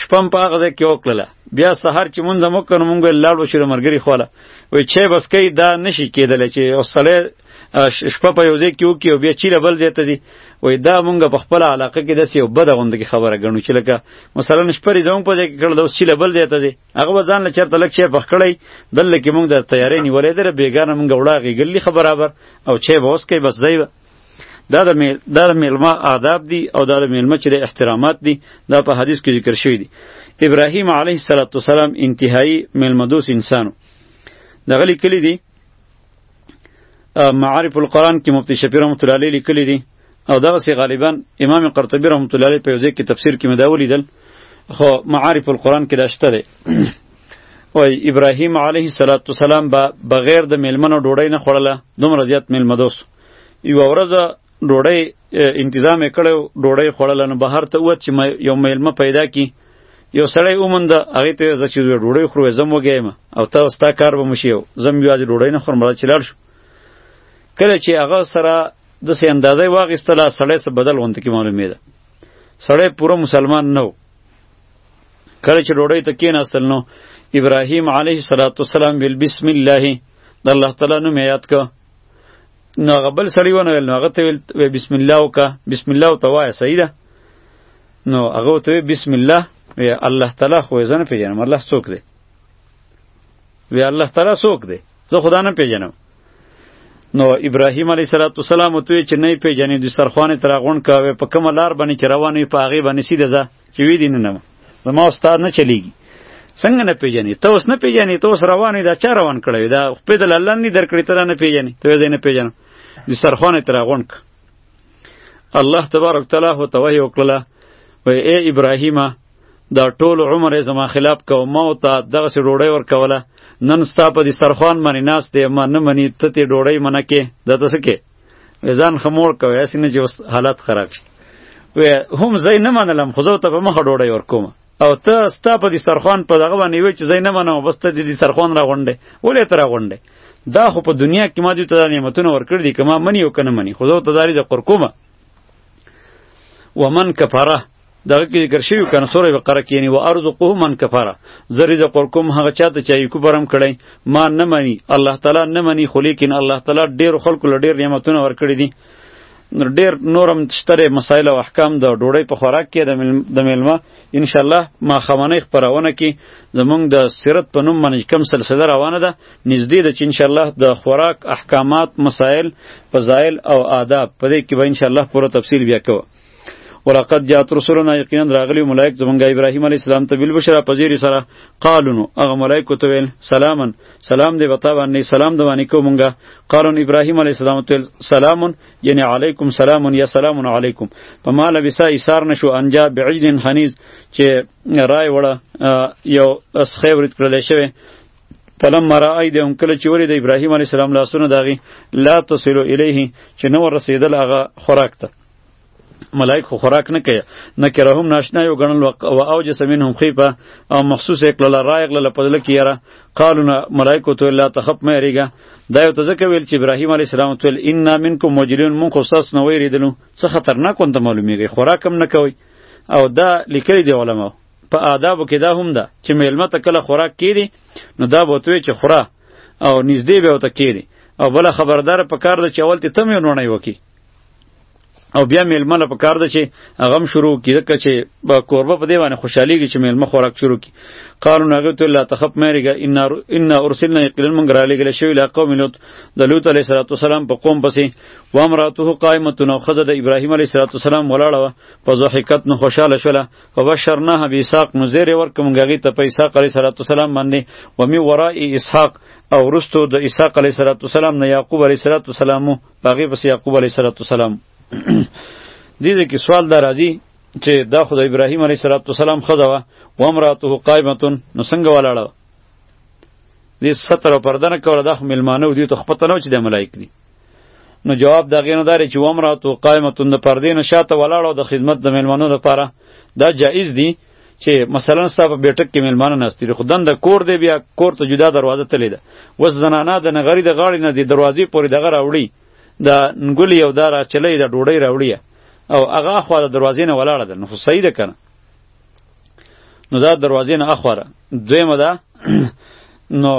شپه هم په هغه ځای کې وکړله بیا سهار چې مونځ هم وکړو مونږ ویل لاړ به شو د ملګري خواله وایي چای بس کوي دا نشي کېدلی چې یو سړی شپه په یو ځای کې وکړي او بیا چیرې بل ځای ته ځي وایي دا مونږ په خپله علاقه کې داسې یو بده غوندې کې خبره ګڼو چې لکه مثلا شپه یې زموږ په ځای کې کړله اوس چیرې بل ځای ته ځي هغه به ځان له چېرته لږ چای پخ کړی دلته کې مونږ د تیارې نیولې دی بېګانه مونږ وړه غېږلي ښه برابر او چای به وڅکئ بس دی به دا د میل دا د میلمه آداب دي او دا د میلمه چې د احترامات دي دا په حدیث کې ذکر شوی دي ابراهیم علیه السلام انتهایی میلمدوس انسانو دغه لیکلی دي معارف القرآن کې مفتی شفیع رحمت الله علیه لیکلی دي او دغه سی غالبا امام قرطبی رحمت الله علیه په یو ځای کې تفسیر کې مداولی دل خو معارف القرآن کې داشته دی وای ابراهیم علیه السلام با بغیر د میلمنو ډوډۍ نه خوړله دومره زیات میلمدوس یو ورځ ډوډۍ انتظام یې کړی ډوډۍ خوړله نو بهر ته ووت چې یو میلمه پیدا کړي یو سړی وموند هغې ته یې زه چې زوی ډوډۍ خورو زه هم وږی یم او ته ستا کار به مو شي او زه هم یوازې ډوډۍ نه خورم راځه چې لاړ شو کله چې هغه سره داسې اندازه یې واخیستله سړی څه بدل غوندې کې معلومېده سړی پوره مسلمان نه و کله چې ډوډۍ ته کېناستل نو ابراهیم علیه السلام ویل بسم الله د الله تعالی نوم یې یاد که نو هغه بل سړی ونه ویل نو هغه ته ویل بسم الله وکا بسم الله ته وایه صحیح ده نو هغه ته بسم الله وی الله تعالی خو زنه پیژنم الله څوک دی وی الله تعالی څوک دی زه خدا نه پیژنم نو ابراهیم علیه السلام ته چې نه پیژنې د سرخوانه تر غون کاوه په کومه لار باندې چې روانې په هغه باندې سیده ځه چې وی دین نه زما استاد نه چلیږي څنګه نه پیژنې ته اوس نه پیژنې ته اوس روانې دا چا روان کړی دا خپې د الله نه درکړې ته نه پیژنې ته یې نه پیژنم د سرخوانې تر غونډ الله تبارک تعالی هو توهی وکړه وای ای ابراهیم دا ټول عمر زما خلاف کو ما او ته دغه سي ډوړی ور کوله نن ستا په دې سرخوان باندې ناس دی ما نه منی ته ته ډوړی منکه د تاسو کې ځان خموړ کوي اسی نه چې حالت خراب شي و هم زه نه منلم خو زه ته په مخه ډوډۍ ورکوم او ته ستا په دسترخوان په دغه باندې وی چې زه نه منم بس ته د دسترخوان را غونډې ولې تر غونډې دا خو په دنیا کې ما دې ته نعمتونه ورکړ دي کما منی او کنه منی خو زه ته داري ز قرکومه ومن کفره دغه کې ذکر شوی کنه سورې بقره کې یعنی و ارزقه من کفاره زری ز قرکم هغه چاته چای کو برم کړي ما نه مني الله تعالی نه مني خو لیکن الله تعالی ډیر خلکو له ډیر نعمتونه ورکړي دي ډیر نورم شتره مسائل او احکام د ډوړې په خوراک کې د میلمه ان شاء الله ما خمنې خبرونه کې زمونږ د سیرت په نوم باندې کم سلسله روانه ده نږدې ده چې ان شاء الله د خوراک احکامات مسائل فضایل او آداب په دې کې به ان شاء الله پوره تفصیل بیا کوو ولقد جاءت رسلنا یقینا راغلی ملائک زمونږ ابراهیم علی السلام ته بل بشرا پذیر سره قالونو هغه ملائکو ته ویل سلامن سلام دی وتا باندې سلام د باندې کو مونږه قالون ابراهیم علی السلام ته سلامن یعنی علیکم سلامن یا سلامن علیکم په ما لبسا ایثار نشو انجا بعجل حنیز چې رای وړه یو اسخه ورت کړل شوی فلم مرا ایدهم کله چې ورید ابراهیم علی السلام لاسونه داغي لا تصلو الیه چې نو رسیدل هغه خوراک ته ملائک خو خوراک نه کوي نه کره هم ناشنا یو غنل او او جس منهم خيفه او مخصوص اکل رایق له پدل کیره قالونا ملائکه تو الله تخف مې ریګه دا یو تزکه ویل چې ابراهیم علی السلام تو ان منکم مجلون من خصص نو ویریدلو څه خطرناک وند معلومیږي خوراک هم نه کوي او دا لیکلي دی علماء په آدابو کې دا هم ده چې میلمه ته کله خوراک کیری نو دا بوتوي چې خورا او نږدې به وته کیری او بل خبردار په کار د چول ته تم یو نه وکی او بیا میلمه له پکار ده چې هغه هم شروع کړي ځکه چې کوربه په دې باندې خوشحالېږي چې میلمه خوراک شروع کړي قالو نو هغوی ته لا تخف مه یېرېږه انا ارسلنا یقینا موږ رالیږلی شوي له قوم لوط د لوط علیه صلات وسلام په قوم پسې و امراته قایمه او ښځه د ابراهیم علیه صلات وسلام ولاړه وه په ضحکت نو خوشحاله شوله په بشرناها به اسحاق نو زیرې ورکړه موږ هغې ته په اسحاق علیه صلات وسلام باندې و مې ورای اسحاق او وروسته د اسحاق علیه صلات وسلام نه یعقوب علیه صلات وسلام په هغې پسې یعقوب علیه السلام دې ځای کې سوال دا راځي چې دا خو د ابراهیم علیه السلام ښځه وه وامراته قایمه نو څنګه ولاړه دې ستر او پرده نه کوله دا خو میلمانه و دوی ته خو پته نه و چې دا ملایک دي نو جواب د هغې نه دا دی چې وامراته قایمه د پردې نه شاته ولاړه د خدمت د میلمانو لپاره دا جایز دي چې مثلا ستا په بیټک کې میلمانه ناستي خو دند کور دی بیا کور ته جدا دروازه تللی ده وس زنانا د نغری د غاړې نه دی دروازې پورې دغه راوړي د نګلی او دارا چلې د ډوډۍ راوړي او هغه خو د دروازې نه ولاړه ده نو خو صحیح ده کنه نو دا دروازې نه اخوره دویمه ده نو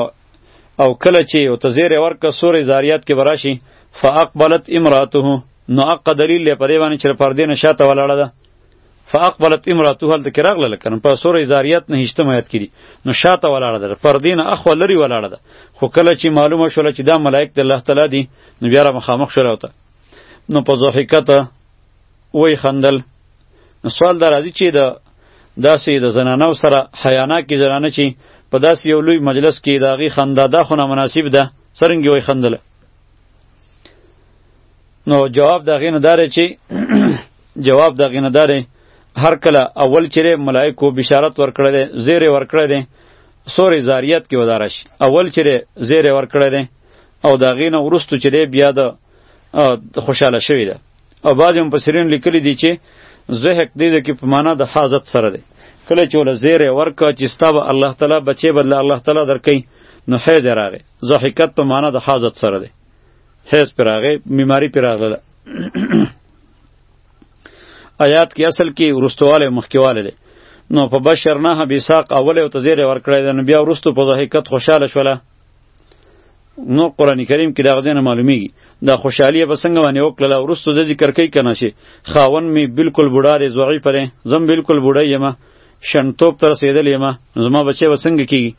او کله چې او ته زیره ورکه سورې زاریات کې براشي فاقبلت امراته نو اق دلیل لپاره باندې چې پر دې نه شاته ولاړه ده فاقبلت امراته هلته کې راغله لکه په سورې زاریات نه هیشتم آیت کې دي نو شاته ولاړه ده پر دین اخو لري ولاړه ده خو کله چې معلومه شول چې دا ملائک د الله تعالی دي نو بیا را مخامخ شول وته نو په ضحکت وای خندل نو سوال در راځي چې د داسې د زنانو سره حیانا کې زنانه چې په داسې یو لوی مجلس کې داغي خندا دا خو نامناسب ده څرنګه وای خندله نو جواب د غینه دار چې جواب د غینه دار هر کله اول چیرې ملائکو بشارت ورکړل دي زیر ورکړل دي سورې زاریات کې ودارش اول چیرې زیر ورکړل دي او دا غینه ورستو چیرې بیا د خوشاله شوی ده او بعض هم پسرین لیکلی دي چې زهق دې کې په معنا د حاجت سره دی کله چې ول زیر ورکا چې ستاب الله تعالی بچي بدل الله تعالی درکې نو حیز راغی زحکت په معنا د حاجت سره دی حیض پر راغې بیماری پر راغله آیات کې اصل کې ورستواله مخکیواله ده نو په بشر نه به ساق اول او تزیر ور کړی ده نو بیا ورستو په ضحکت خوشاله شوله نو قران کریم کې دا غزنه معلومیږي دا خوشحالی به څنګه باندې وکړه ورستو د ذکر کوي کنه شي خاون می بالکل بوډا دی زوغی پره زم بالکل بوډا یم شنتوب تر رسیدل یم زما بچي وسنګ کیږي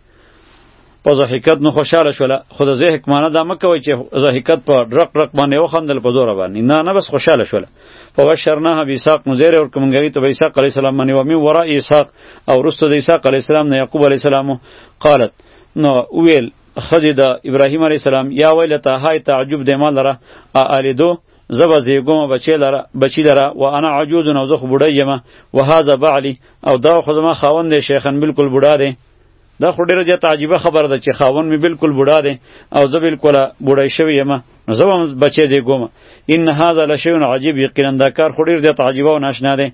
په ضحکت نو خوشاله شوله خو د ضحک معنی دا مه کوئ چې ضحکت په رق رق باندې وخندل په زوره باندې نه نه بس خوشاله شوله په بشرناها به اسحاق نو زیری ورکړو مونږ هغوی ته به اسحاق علیه السلام باندې ومن وراء اسحاق او وروسته د اسحاق علیه السلام نه یعقوب علیه السلام قالت نو وویل ښځې د ابراهیم علیه السلام یا ویلته های تعجب دی ما لره االیدو زه به زیږوم بچی لره بچی لره و انا عجوز او زه خو بوډۍ یم و هذا بعلی او دا خو زما خاوند دی شیخن بالکل بوډا دی دا خو ډیره زیاته عجیبه خبره ده چې خاون می بالکل بوډا دی او زه بالکل بوډای شوی یم نو زه هم بچی دی ګوم ان هاذا لشیء عجیب یقینا دا کار خو ډیر زیات عجیبه او ناشنا دی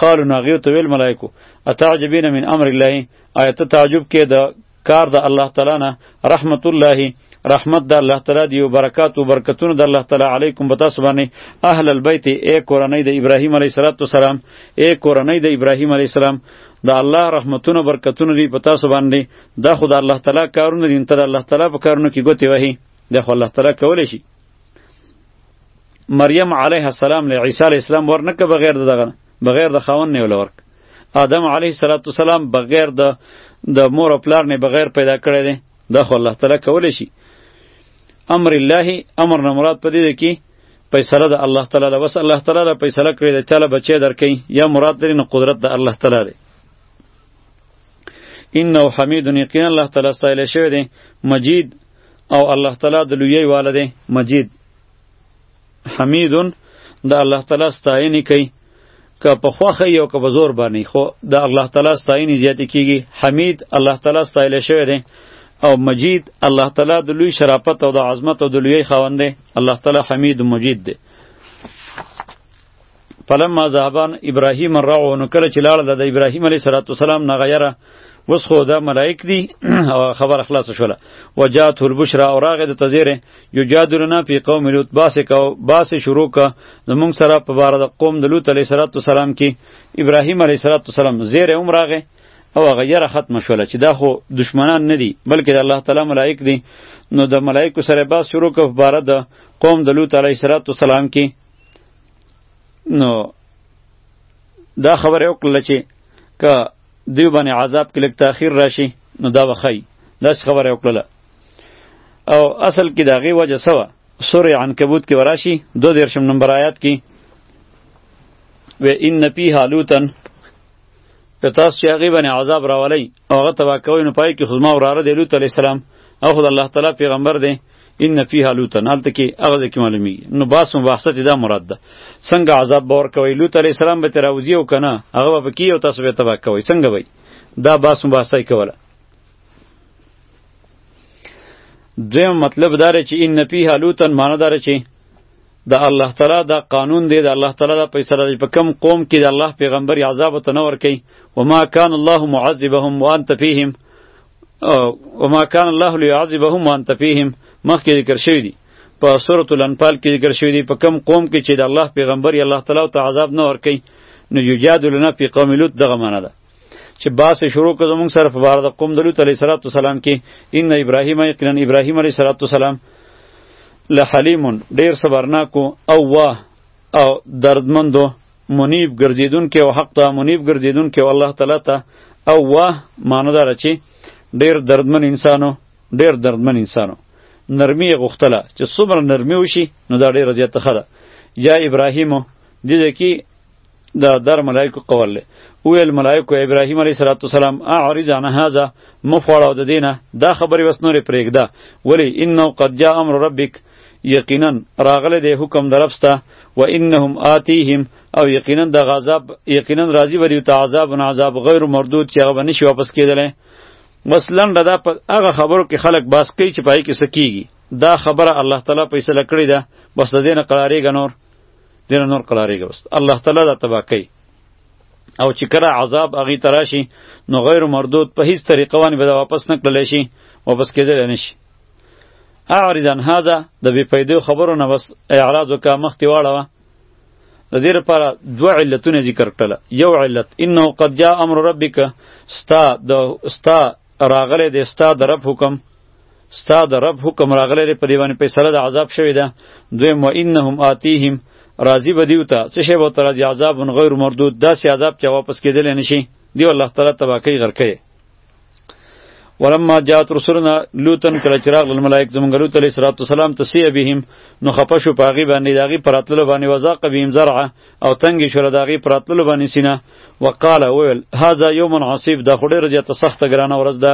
قالو ناغیو ته ویل ملائکو اتعجبین من امر الله آیت تعجب کې د کار د الله تعالی نه رحمت الله رحمت د الله تعالی دی او برکات او برکتونه د الله تعالی علیکم بتا سبحانه اهل البیت ای کورنۍ د ابراهیم علیه السلام ای کورنۍ د ابراهیم علیه السلام د الله رحمتونه برکتونه دی پتا سبحانه دی دا خو د الله تعالی کارونه دي تر الله تعالی په کارونو کې ګوتې وهي دا خو الله تعالی کولی شي مریم علیه السلام له عیسی علیه السلام ورنکه بغیر دغه بغیر د خاوند نه ولورک آدم علیه صلوات و سلام بغیر د د مور او پلار نه بغیر پیدا کړی دی دا خو الله تعالی کولی شي امر الله امر نه مراد په دې کې فیصله د الله تعالی ده بس الله تعالی له فیصله کړې ده چاله بچی درکې یا مراد لري نو قدرت د الله تعالی دی انه حمید یقینا الله تعالی ستایل شوی دی مجید او الله تعالی د لوی والا دی مجید حمیدون د الله تعالی ستاینې کوي که په خوخه یو که په زور باندې خو د الله تعالی ستاینې زیاتې کیږي حمید الله تعالی ستایل شوی دی او مجید الله تعالی د لوی شرافت او د عظمت او د لوی خاوند دی الله تعالی حمید مجید دی فلما ذهبان ابراهیم الرعو نو کله چې لاړل د ابراهیم علیه صلوات والسلام نه غیره وس خو دا ملائک دي او خبر خلاص شوله وجات البشرا او راغه د تزیره یجادلنا فی قوم لوط باس کو باس شروع کا زمون سره په بار د قوم د لوط علیه صلوات والسلام کې ابراهیم علیه صلوات والسلام زیره عمر راغه او غیره ختم شوله چې دا خو دشمنان نه دي بلکې د الله تعالی ملائک دي نو د ملائکو سره باس شروع کا په بار د قوم د لوط علیه صلوات والسلام کې نو دا خبره وکړه چې که دیو باندې عذاب کې لږ تاخیر راشي نو دا وخی دا خبره وکړه او اصل کې دا غي وجه سوا سورې عنکبوت کې وراشي دو دیرشم نمبر آیات کې و ان فیها لوتن که تاسو چې هغې باندې عذاب راولئ او هغه تباه کوئ نو پای کې خو زما وراره دی لوط علیه السلام او خو د الله تعالی پیغمبر دی ان فیها لوطا هلته کې هغه ځکه معلومیږي نو باس مباحثت دا مراد ده څنګه عذاب به ورکوئ لوط علیه السلام به ترې راوځي او که نه هغه به پکې او تاسو به تباه کوئ څنګه به دا باس مباحثه یې کوله دویم مطلب داره چې ان فیها لوطا معنی داره چې د الله تعالی دا قانون دی د الله تعالی دا فیصله دی په کم قوم کې د الله پیغمبر عذاب ته نه ورکي و ما کان الله معذبهم وانت فیهم و ما کان الله ليعذبهم وانت فیهم مخکې ذکر شوی دی په سورۃ الانفال کې ذکر شوی دی په کم قوم کې چې د الله پیغمبر الله تعالی ته عذاب نه ورکي نو یجادلنا فی قوم لوط دغه معنی ده چې باس شروع کړ زموږ سره په بار د قوم د لوط علیه السلام کې ان ابراهیم یقینا ابراهیم علیه السلام لحلیم ډیر صبرناکو او واه او دردمندو منیب ګرځیدون کې او حق ته منیب ګرځیدون کې الله تعالی ته او واه معنی دار چې ډیر دردمن انسانو ډیر دردمن انسانو نرمی غختله چې څومره نرمی وشي نو دا ډیره زیاته خره یا ابراهیم دې کې دا در ملائکو قول له ویل ملائکو ابراهیم علیه السلام اعرض عن هذا مفړاو د دینه دا خبره وسنورې پرېږده ولی انه قد جاء امر ربک یقینا راغله د حکم درپسته و انهم آتیهم او یقینا د غذاب یقینا راضی وری ته عذاب و عذاب غیر مردود چې هغه نشي واپس کېدلی مثلا دا په هغه خبرو کې خلک باس کوي چې پای کې سکیږي دا خبره الله تعالی فیصله کړې ده بس د دې نه قرارېږه نور دینه نور قلاریږي بس الله تعالی دا تبا کوي او چې کله عذاب هغه تراشي نو غیر مردود په هیڅ طریقه باندې به واپس نه کړل شي واپس کېدل نه شي اعرض عن هذا د بی پیدو خبرو نه بس اعراض وکا مخ تی واړه د دې لپاره دوه علتونه ذکر کړل یو علت انه قد جاء امر ربک ستا د ستا راغلی دی ستا د رب حکم ستا د رب حکم راغلی دی په دې باندې فیصله د عذاب شوې ده دویم و انهم آتیهم راضی به دیو ته څه شی به ورته راځي عذاب غیر مردود داسې عذاب چې واپس کېدلی نه شي دیو الله تعالی تباه کوي غر کوي ولما جات رسولنا لوتن کله چراغ لن ملائک زمونږ لوط علیه السلام ته سیه بهم نو خپه شو په هغې باندې د هغې په راتللو باندې وضاق بهم زرعه او تنګې شوله د هغې په راتللو باندې سینه وقاله وویل هذا یوم عصیب دا خو ډېره زیاته سخته ګرانه ورځ ده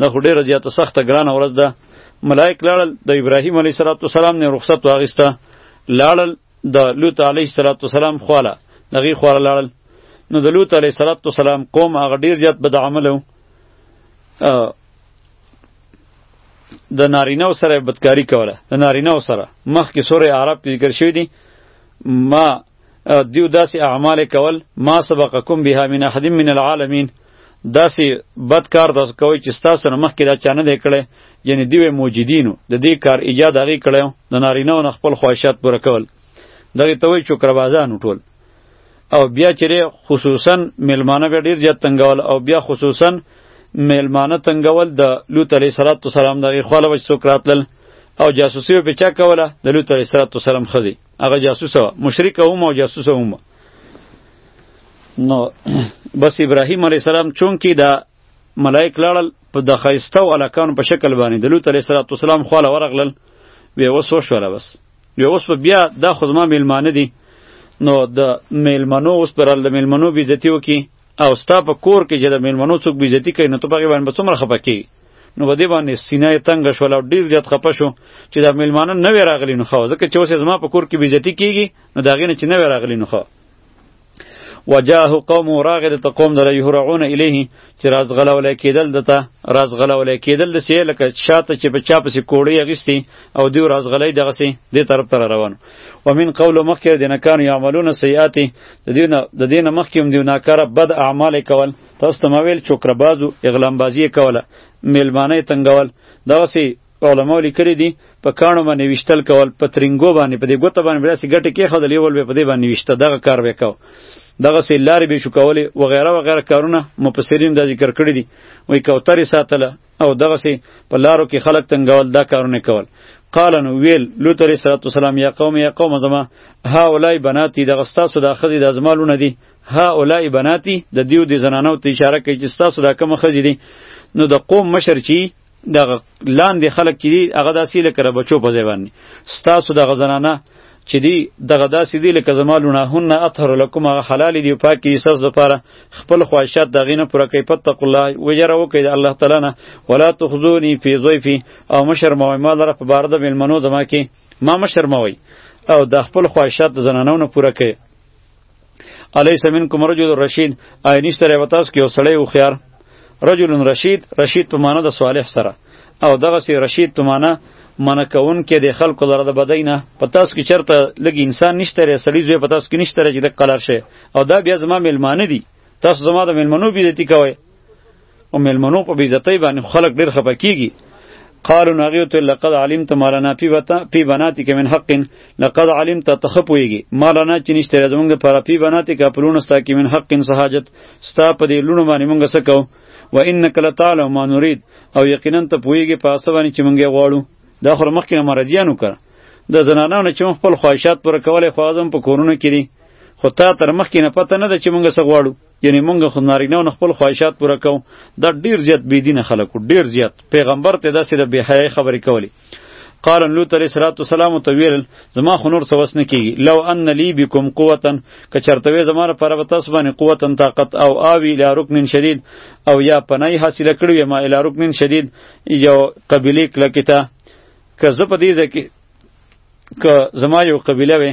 دا خو ډېره زیاته سخته ګرانه ورځ ده ملائک لاړل د ابراهیم علیه السلام نه رخصت واخیسته لاړل د لوط علیه السلام خواله دغې خواله لاړل نو د لوط علیه السلام قوم هغه ډېر زیات بد عمل و د نارینه سره بدکاری کوله د نارینه سره مخکې سورې عرب کې ذکر شوی دی ما دیو داسې اعمال کول ما سبقکم بها من احد من العالمین داسې بد کار تاسو کوئ چې ستاسو نه مخکې دا چا نه دی کړی یعنی دیوې موجدینو د دې کار ایجاد هغې کړی د نارینهو نه خپل خواهشات پوره کول دغې ته وایي چوکربازانو ټول او بیا چیرې خصوصا میلمانه به ډیر زیات تنګول او بیا خصوصا میلمانه تنګول د لوط علیه السلام دغه خاله وچ څوک راتلل او جاسوسي په چا کوله د لوط علیه السلام خزي هغه جاسوس و مشرک هم او جاسوس هم نو بس ابراهیم علیه السلام چون کې دا ملائک لاړل په د خایسته او الکانو په شکل باندې د لوط علیه السلام خواله ورغلل وی اوس وشوله بس وی اوس په بیا دا خو زما میلمانه دي نو د میلمنو اوس پر د میلمنو بیزتی وکي او ستا په کور کې چې د میلمنو څوک بیزتی کوي نو ته په باندې څومره خپه کی نو په دې باندې سینه یې تنګ شول او ډیر زیات خپه شو چې دا میلمانه نه وی راغلی نو خو ځکه چې اوس زما په کور کې بیزتی کیږي نو دا غینه چې نه وی راغلی نو خو وجاه قوم راغد ته قوم در یهرعون الیه چې راز غلول کېدل دته راز غلول کېدل د سی لکه شاته چې په چا پسې کوړی اغستی او دیو راز غلې دغه سی د طرف تر روان ومن قول مخکې د نکانو یعملون سیئات د دین د دین مخکې هم دیو ناکاره بد اعمال کول تاسو ته مویل چوکربازو اغلام بازی کوله میلمانه تنگول دغه سی علماو لیکلي دي په کاڼو باندې ویشتل کول په ترنګو باندې په دې ګوته باندې به داسې ګټې کېښودل یو بل به په دې باندې ویشته دغه کار به یې کاوه دغسې لارې به یې شو کولې وغیره وغیره کارونه مفسرین دا ذکر کړي دي وایي کوترې ساتله او دغسې په لارو کې خلک تنګول دا کارونه یې کول قال نو ویل لوط علیه السلام یا قوم یا قوم زما ها اولای بناتی دغه ستاسو د ښځې د زما لونه دي ها اولای بناتی د دیو د زنانو ته اشاره کوي چې ستاسو دا کومه ښځې دي نو د قوم مشر چی دغه لاندې خلک چې دي هغه داسې لکه د بچو په ځای باندې ستاسو دغه زنانه چې دی دغه داسې دی لکه زما لونهن اطهر لکم هغه حلال دی پاک دی ساز لپاره خپل خواهشات د غینه پوره کوي پتق الله وجره وکړي د الله تعالی نه ولا تخذونی فی ضیفی او مشر موي ما لره په بار د ملمنو زما کې ما مشر موي او د خپل خواهشات د زنانو نه پوره کوي الیس منکم رجل رشید آی نشته ری وتاس کې وسړی او خيار رجل رشید رشید په معنا د صالح سره او دغه سی رشید په معنا منع کون کې د خلکو لره د بدینه په تاسو کې چرته لګ انسان نشته ری سړی زوی په تاسو کې نشته ری چې د قلار شي او دا بیا زما ملمانه دي تاسو زما د ملمنو بیزتی کوئ او ملمنو په بیزتۍ باندې خلک ډیر خپه کیږي قالو ناغیو ته لقد علمت ما لنا پی وتا پی بناتی که من حق لقد علمت تخپویږي ما لنا چې نشته زمونږ لپاره پی بناتی که پلون ستا کې من حق سهاجت ستا په دې لونو باندې مونږ سکو و انک لتعلم ما نريد او یقینا ته پویږي په اسوانی چې مونږه غواړو دا خو مخکې نه مرجیانو کړ د زنانو نه چې مونږ خپل خواهشات پر کولای خو اعظم په کورونو کې دي خو تا تر مخکې نه پته نه ده چې مونږ څه غواړو یعنی مونږ خو نارینه نه خپل خواهشات پوره کوو دا ډیر زیات بيدینه خلکو ډیر زیات پیغمبر ته داسې د بهایي خبرې کولې قال لوط علیہ الصلوۃ والسلام ته ویل زما خو نور څه وس نه کیږي لو ان لی بكم قوتا کچرتوی زما لپاره به تاسو باندې قوتا طاقت او آوی الی رکن شدید او یا پنای حاصل کړی ما الی رکن شدید یو قبیله کلکتا که زه په دې ځکه که زما یو قبیله وي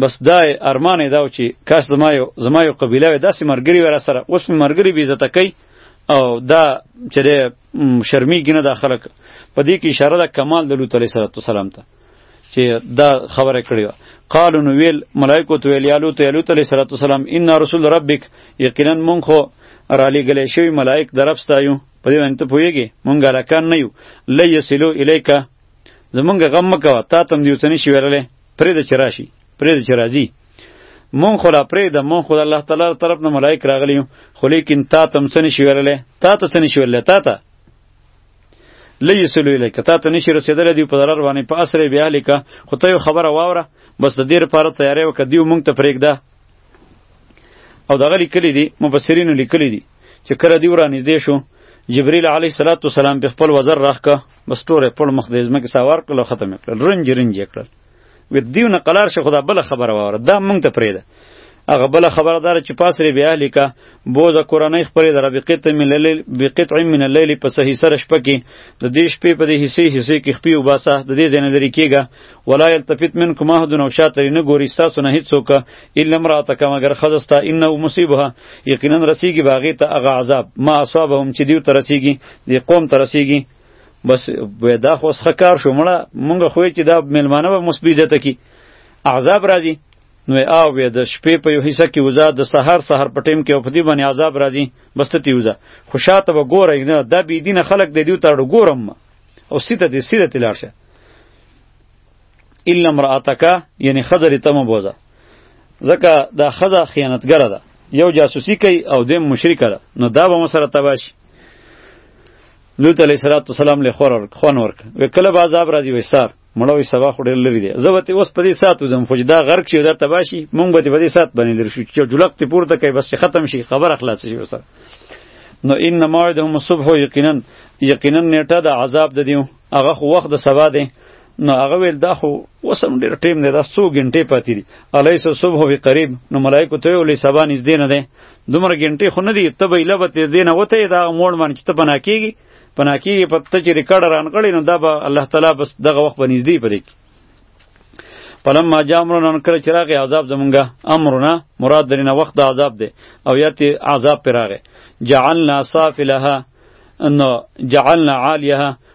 بس دا ارمان یې دا و چې کاش زما یو زما یو قبیله وی داسې ملګري وی راسره اوس مې ملګري بې عزته کوي او دا چې دی شرمېږي نه دا خلک په دې کې اشاره ده کمال د لوط علیه السلام ته چې دا خبره کړې وه قالو نو ویل ملایکو ته ویل یا لوط یا لوط علیه السلام ان رسول ربک یقینا مونږ خو رالیږلی شوي ملایک د رب ستا یو په دې باندې ته پوهېږې مونږ هلکان نه یو لی یصلو الیکه زمونږ غم مه کوه تا ته هم دې اوڅه نشي ویلی پرېږده چې راشي پرېږده چې راځي مونږ خو لا پرېږده مونږ خو د الله تعالی له طرف نه ملایک راغلي یو خو لیکن تا ته هم څه نشي ویللی تا ته څه نشي ویللی تا ته له یسلو الیک تا ته نشي رسېدلی دوی په ضرر باندې په اسرې بیا لیکه خو ته یو خبره واوره بس د دې لپاره تیاری وکړه دیو مونږ ته پرېږده او دغه لیکلي دي مفسرینو لیکلي دي چې کله دیو رانږدې شو جبرئیل علیه السلام په خپل وزر راښکه بس ټوله پړ مخ د ځمکې سا ورکړل او ختم یې کړل رنج رنج یې کړل وی دیو نه قلار شه خدا بل خبره واره دا مونږ ته پرېده هغه بل خبردار چې پاس لري بیا لیکا بوز کورنۍ خبرې در بقیت من الليل بقطع من الليل په صحیح سره شپه کې د دې شپې په دې حصے حصے کې خپې وباسه د دې ځنه لري کېګا ولا يلتفت منكم احد او شاته نه ګوري تاسو نه هیڅوک الا امراته کما اگر خذستا انه مصیبه یقینا رسیږي باغې ته هغه عذاب ما اصابهم چې دیو ته رسیږي دی قوم ته رسیږي بس دا خو څه کار شو مړه مونږ خو چې دا میلمانه به مسبیزه ته کی عذاب راځي نو او به د شپې په یو حصہ کې وزا د سحر سحر په ټیم کې او په دې باندې عذاب راځي بس ته تیوزا خو شاته به ګوره نه دا بی دینه خلک د دې تر ګورم او سیته دې سیده تلار شه الا امراتک یعنی خضر تم بوزا ځکه دا خزه خیانتګره ده یو جاسوسی کوي او دیم مشرک ده نو دا به مسره تباشي لوط علیه السلام له خور ورک خون ورک وکله به عذاب راځي وسار مړوي سبا خو ډېر لري دی زه به اوس په دې سات وزم خو دا غرق شي دا تباشي مونږ به په دې سات باندې لري شو چې جلق ته پورته کوي بس ختم شي خبر اخلاص شي وسار نو ان موعدهم الصبح یقینا یقینا نیټه د عذاب د دیو هغه خو وخت د سبا دی نو هغه ویل دا خو وسم ډیر ټیم دی دا څو غنټې پاتې دي الیس صبح وی قریب نو ملائکه ته ویل سبا نږدې نه دی دومره غنټې خو نه دی ته به لبه ته دینه وته دا موړ مان چې ته پنا کیږي پنا کیږي په ته چې ریکارډ ران کړي نو دا به الله تعالی بس دغه وخت بنږدې پدې فلما جاء امرنا نن کله چې راغی عذاب زمونږه امرنا مراد درینه وخت د عذاب دی او یاتی عذاب پر راغی جعلنا صافلها انه جعلنا عالیها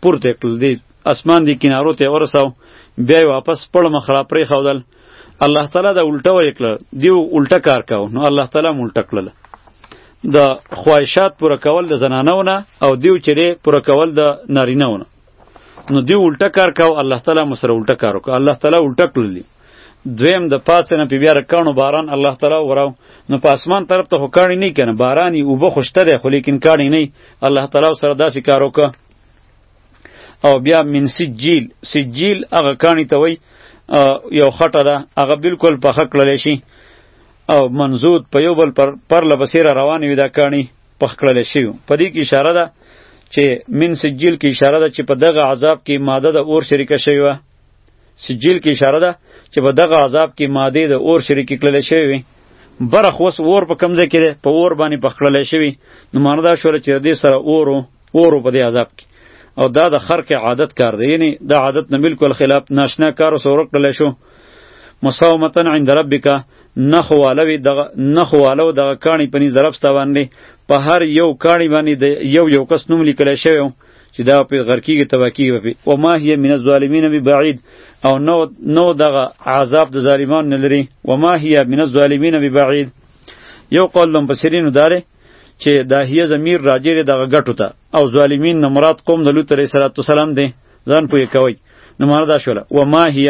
پورته یې کړل دی اسمان دی کنارو ته یې ورساو بیا یې واپس پړ مخ را پرېښودل الله تعالی دا الټه ویې کړل دیو الټه کار کاوه نو الله تعالی هم الټه کړل د خواهشات پوره کول د زنانو نه او دیو چیرې پوره کول د نارینهو نه نو دیو الټه کار کاوه الله تعالی هم سره الټه کار وکړ الله تعالی الټه کړل دویم د پاسه نه په بیا رکانو باران الله تعالی وراو نو په اسمان طرف ته هکانی نه کنه بارانی او به خوشته ده خو لیکن کانی نه الله تعالی سره داسې کار وکړه او بیا من سجیل سجیل هغه کانی ته وای یو خټه ده هغه بالکل په خک للی شي او منزود په یو بل پر پر لبسیره روان وي دا کانی په خک للی شي په دې کې اشاره ده چې من سجیل کې اشاره ده چې په دغه عذاب کې ماده د اور شریکه شوی وه سجیل کې اشاره ده چې په دغه عذاب کې ماده د اور شریک کړل شوی وي برخ وس اور په کمزې کې ده په اور باندې پخړل شوی نو مانو دا شول چې دې سره اورو اورو په دې عذاب کې او دا د خرق عادت کار دی یعنی دا عادت نه بالکل خلاف ناشنا کار او سورک کړل شو مساومتن عند ربک نخوالوی دغه نخوالو دغه کانی پنی ضرب ستوان دی په هر یو کانی باندې د یو یو کس نوم لیکل شوی چې دا په غر کېږي تبا کېږي به پې وما هي من الظالمین ببعید او نو نو دغه عذاب د ظالمانو نه لري وما هي من الظالمین ببعید یو قول د مفسرینو داره چې دا هي ضمیر راجع دی دغه ګټو ته او ظالمین نه مراد قوم د لوط علیه السلام دی ځان پوهې کوئ نو معنا دا شوله و ما هي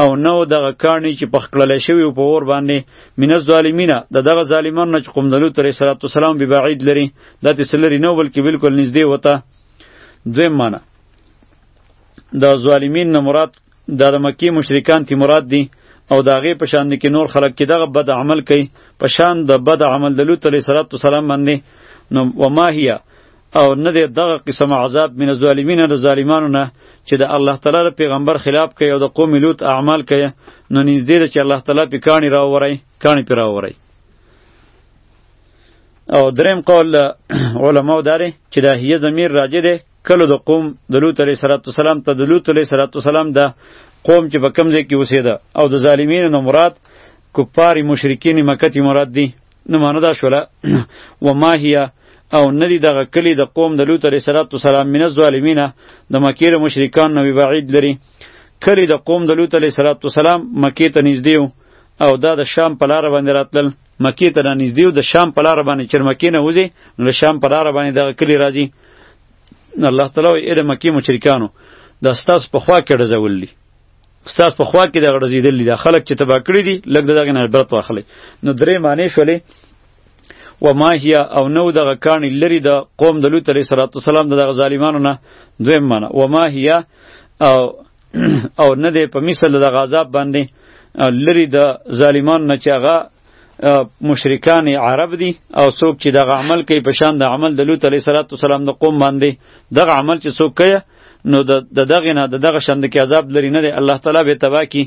او نو دغه کاڼي چې په خکړل شوی په اور باندې من الظالمینا د دغه ظالمانو نه چې قوم دلو تر صلوات والسلام به بعید لري د تسلری نو بلکې بالکل نږدې وته دویم معنا د ظالمین نه مراد د مکی مشرکان تی مراد دي او د هغې په شان کې نور خلک چې دغه بد عمل کوي په شان د بد عمل د لوط علیه صلات وسلام باندې نو وما هیه او نه دی دغه قسم عذاب من الظالمین د ظالمانو نه چې د الله تعالی د پیغمبر خلاف کوي او د قوم لوط اعمال کوي نو نږدې ده چې الله تعالی پې کاڼي راووری کاڼي پې راووری او دریم قول علماو دا دی چې د هیه ضمیر راجع دی کله د قوم د لوط علیه السلام ته د لوط علیه السلام د قوم چې په کوم ځای کې اوسېده او د ظالمینو نه مراد کفار مشرکین مکه مراد دي نو معنی دا شوله و ما هي او ندی دغه کلی د قوم د لوط علیه السلام من الظالمین د مکیر مشرکان نو بعید لري کلی د قوم د لوط علیه السلام مکی ته نږدې او دا د شام په لار باندې راتلل مکی ته نږدې او د شام په لار باندې چر مکی نه وځي نو شام په لار باندې دغه کلی راځي الله تعالی یې د مکی مشرکانو د استاس په خوا کې رزوللی استاد په خوا کې د غړزیدل دي دا خلک چې تبا کړی دي لګ دغه نه عبرت واخلي نو درې معنی شولې و ما هي او نو دغه کانی لري د قوم د لوط علیه السلام دغه ظالمانو نه دویم معنی و ما هي او او نه دی په مثل دغه عذاب باندې لري د ظالمانو نه چې هغه مشرکان عرب دي او څوک چې دغه عمل کوي په شان د عمل د لوط علیه السلام د قوم باندې دغه عمل چې څوک کوي نو د دغه نه د دغه شند کې عذاب لري نه دی الله تعالی به تبا کی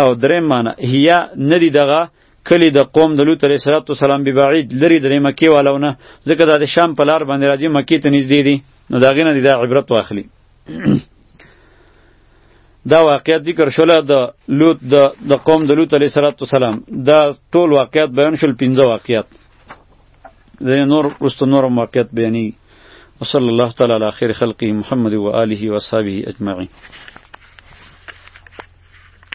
او درې معنی هيا ندی دغه کلی د قوم د لوط علیه السلام به بعید لري درې مکی والونه ځکه د شام په لار باندې راځي مکی ته نږدې دي نو دغه نه دی د عبرت واخلي دا واقعیت ذکر شول د لوط د د قوم د لوط علیه السلام دا ټول واقعیت بیان شول پنځه واقعیت د نور رست نور واقعیت بیانی وصلی الله تعالی علی خیر خلقه محمد و آله و اصحابه اجمعین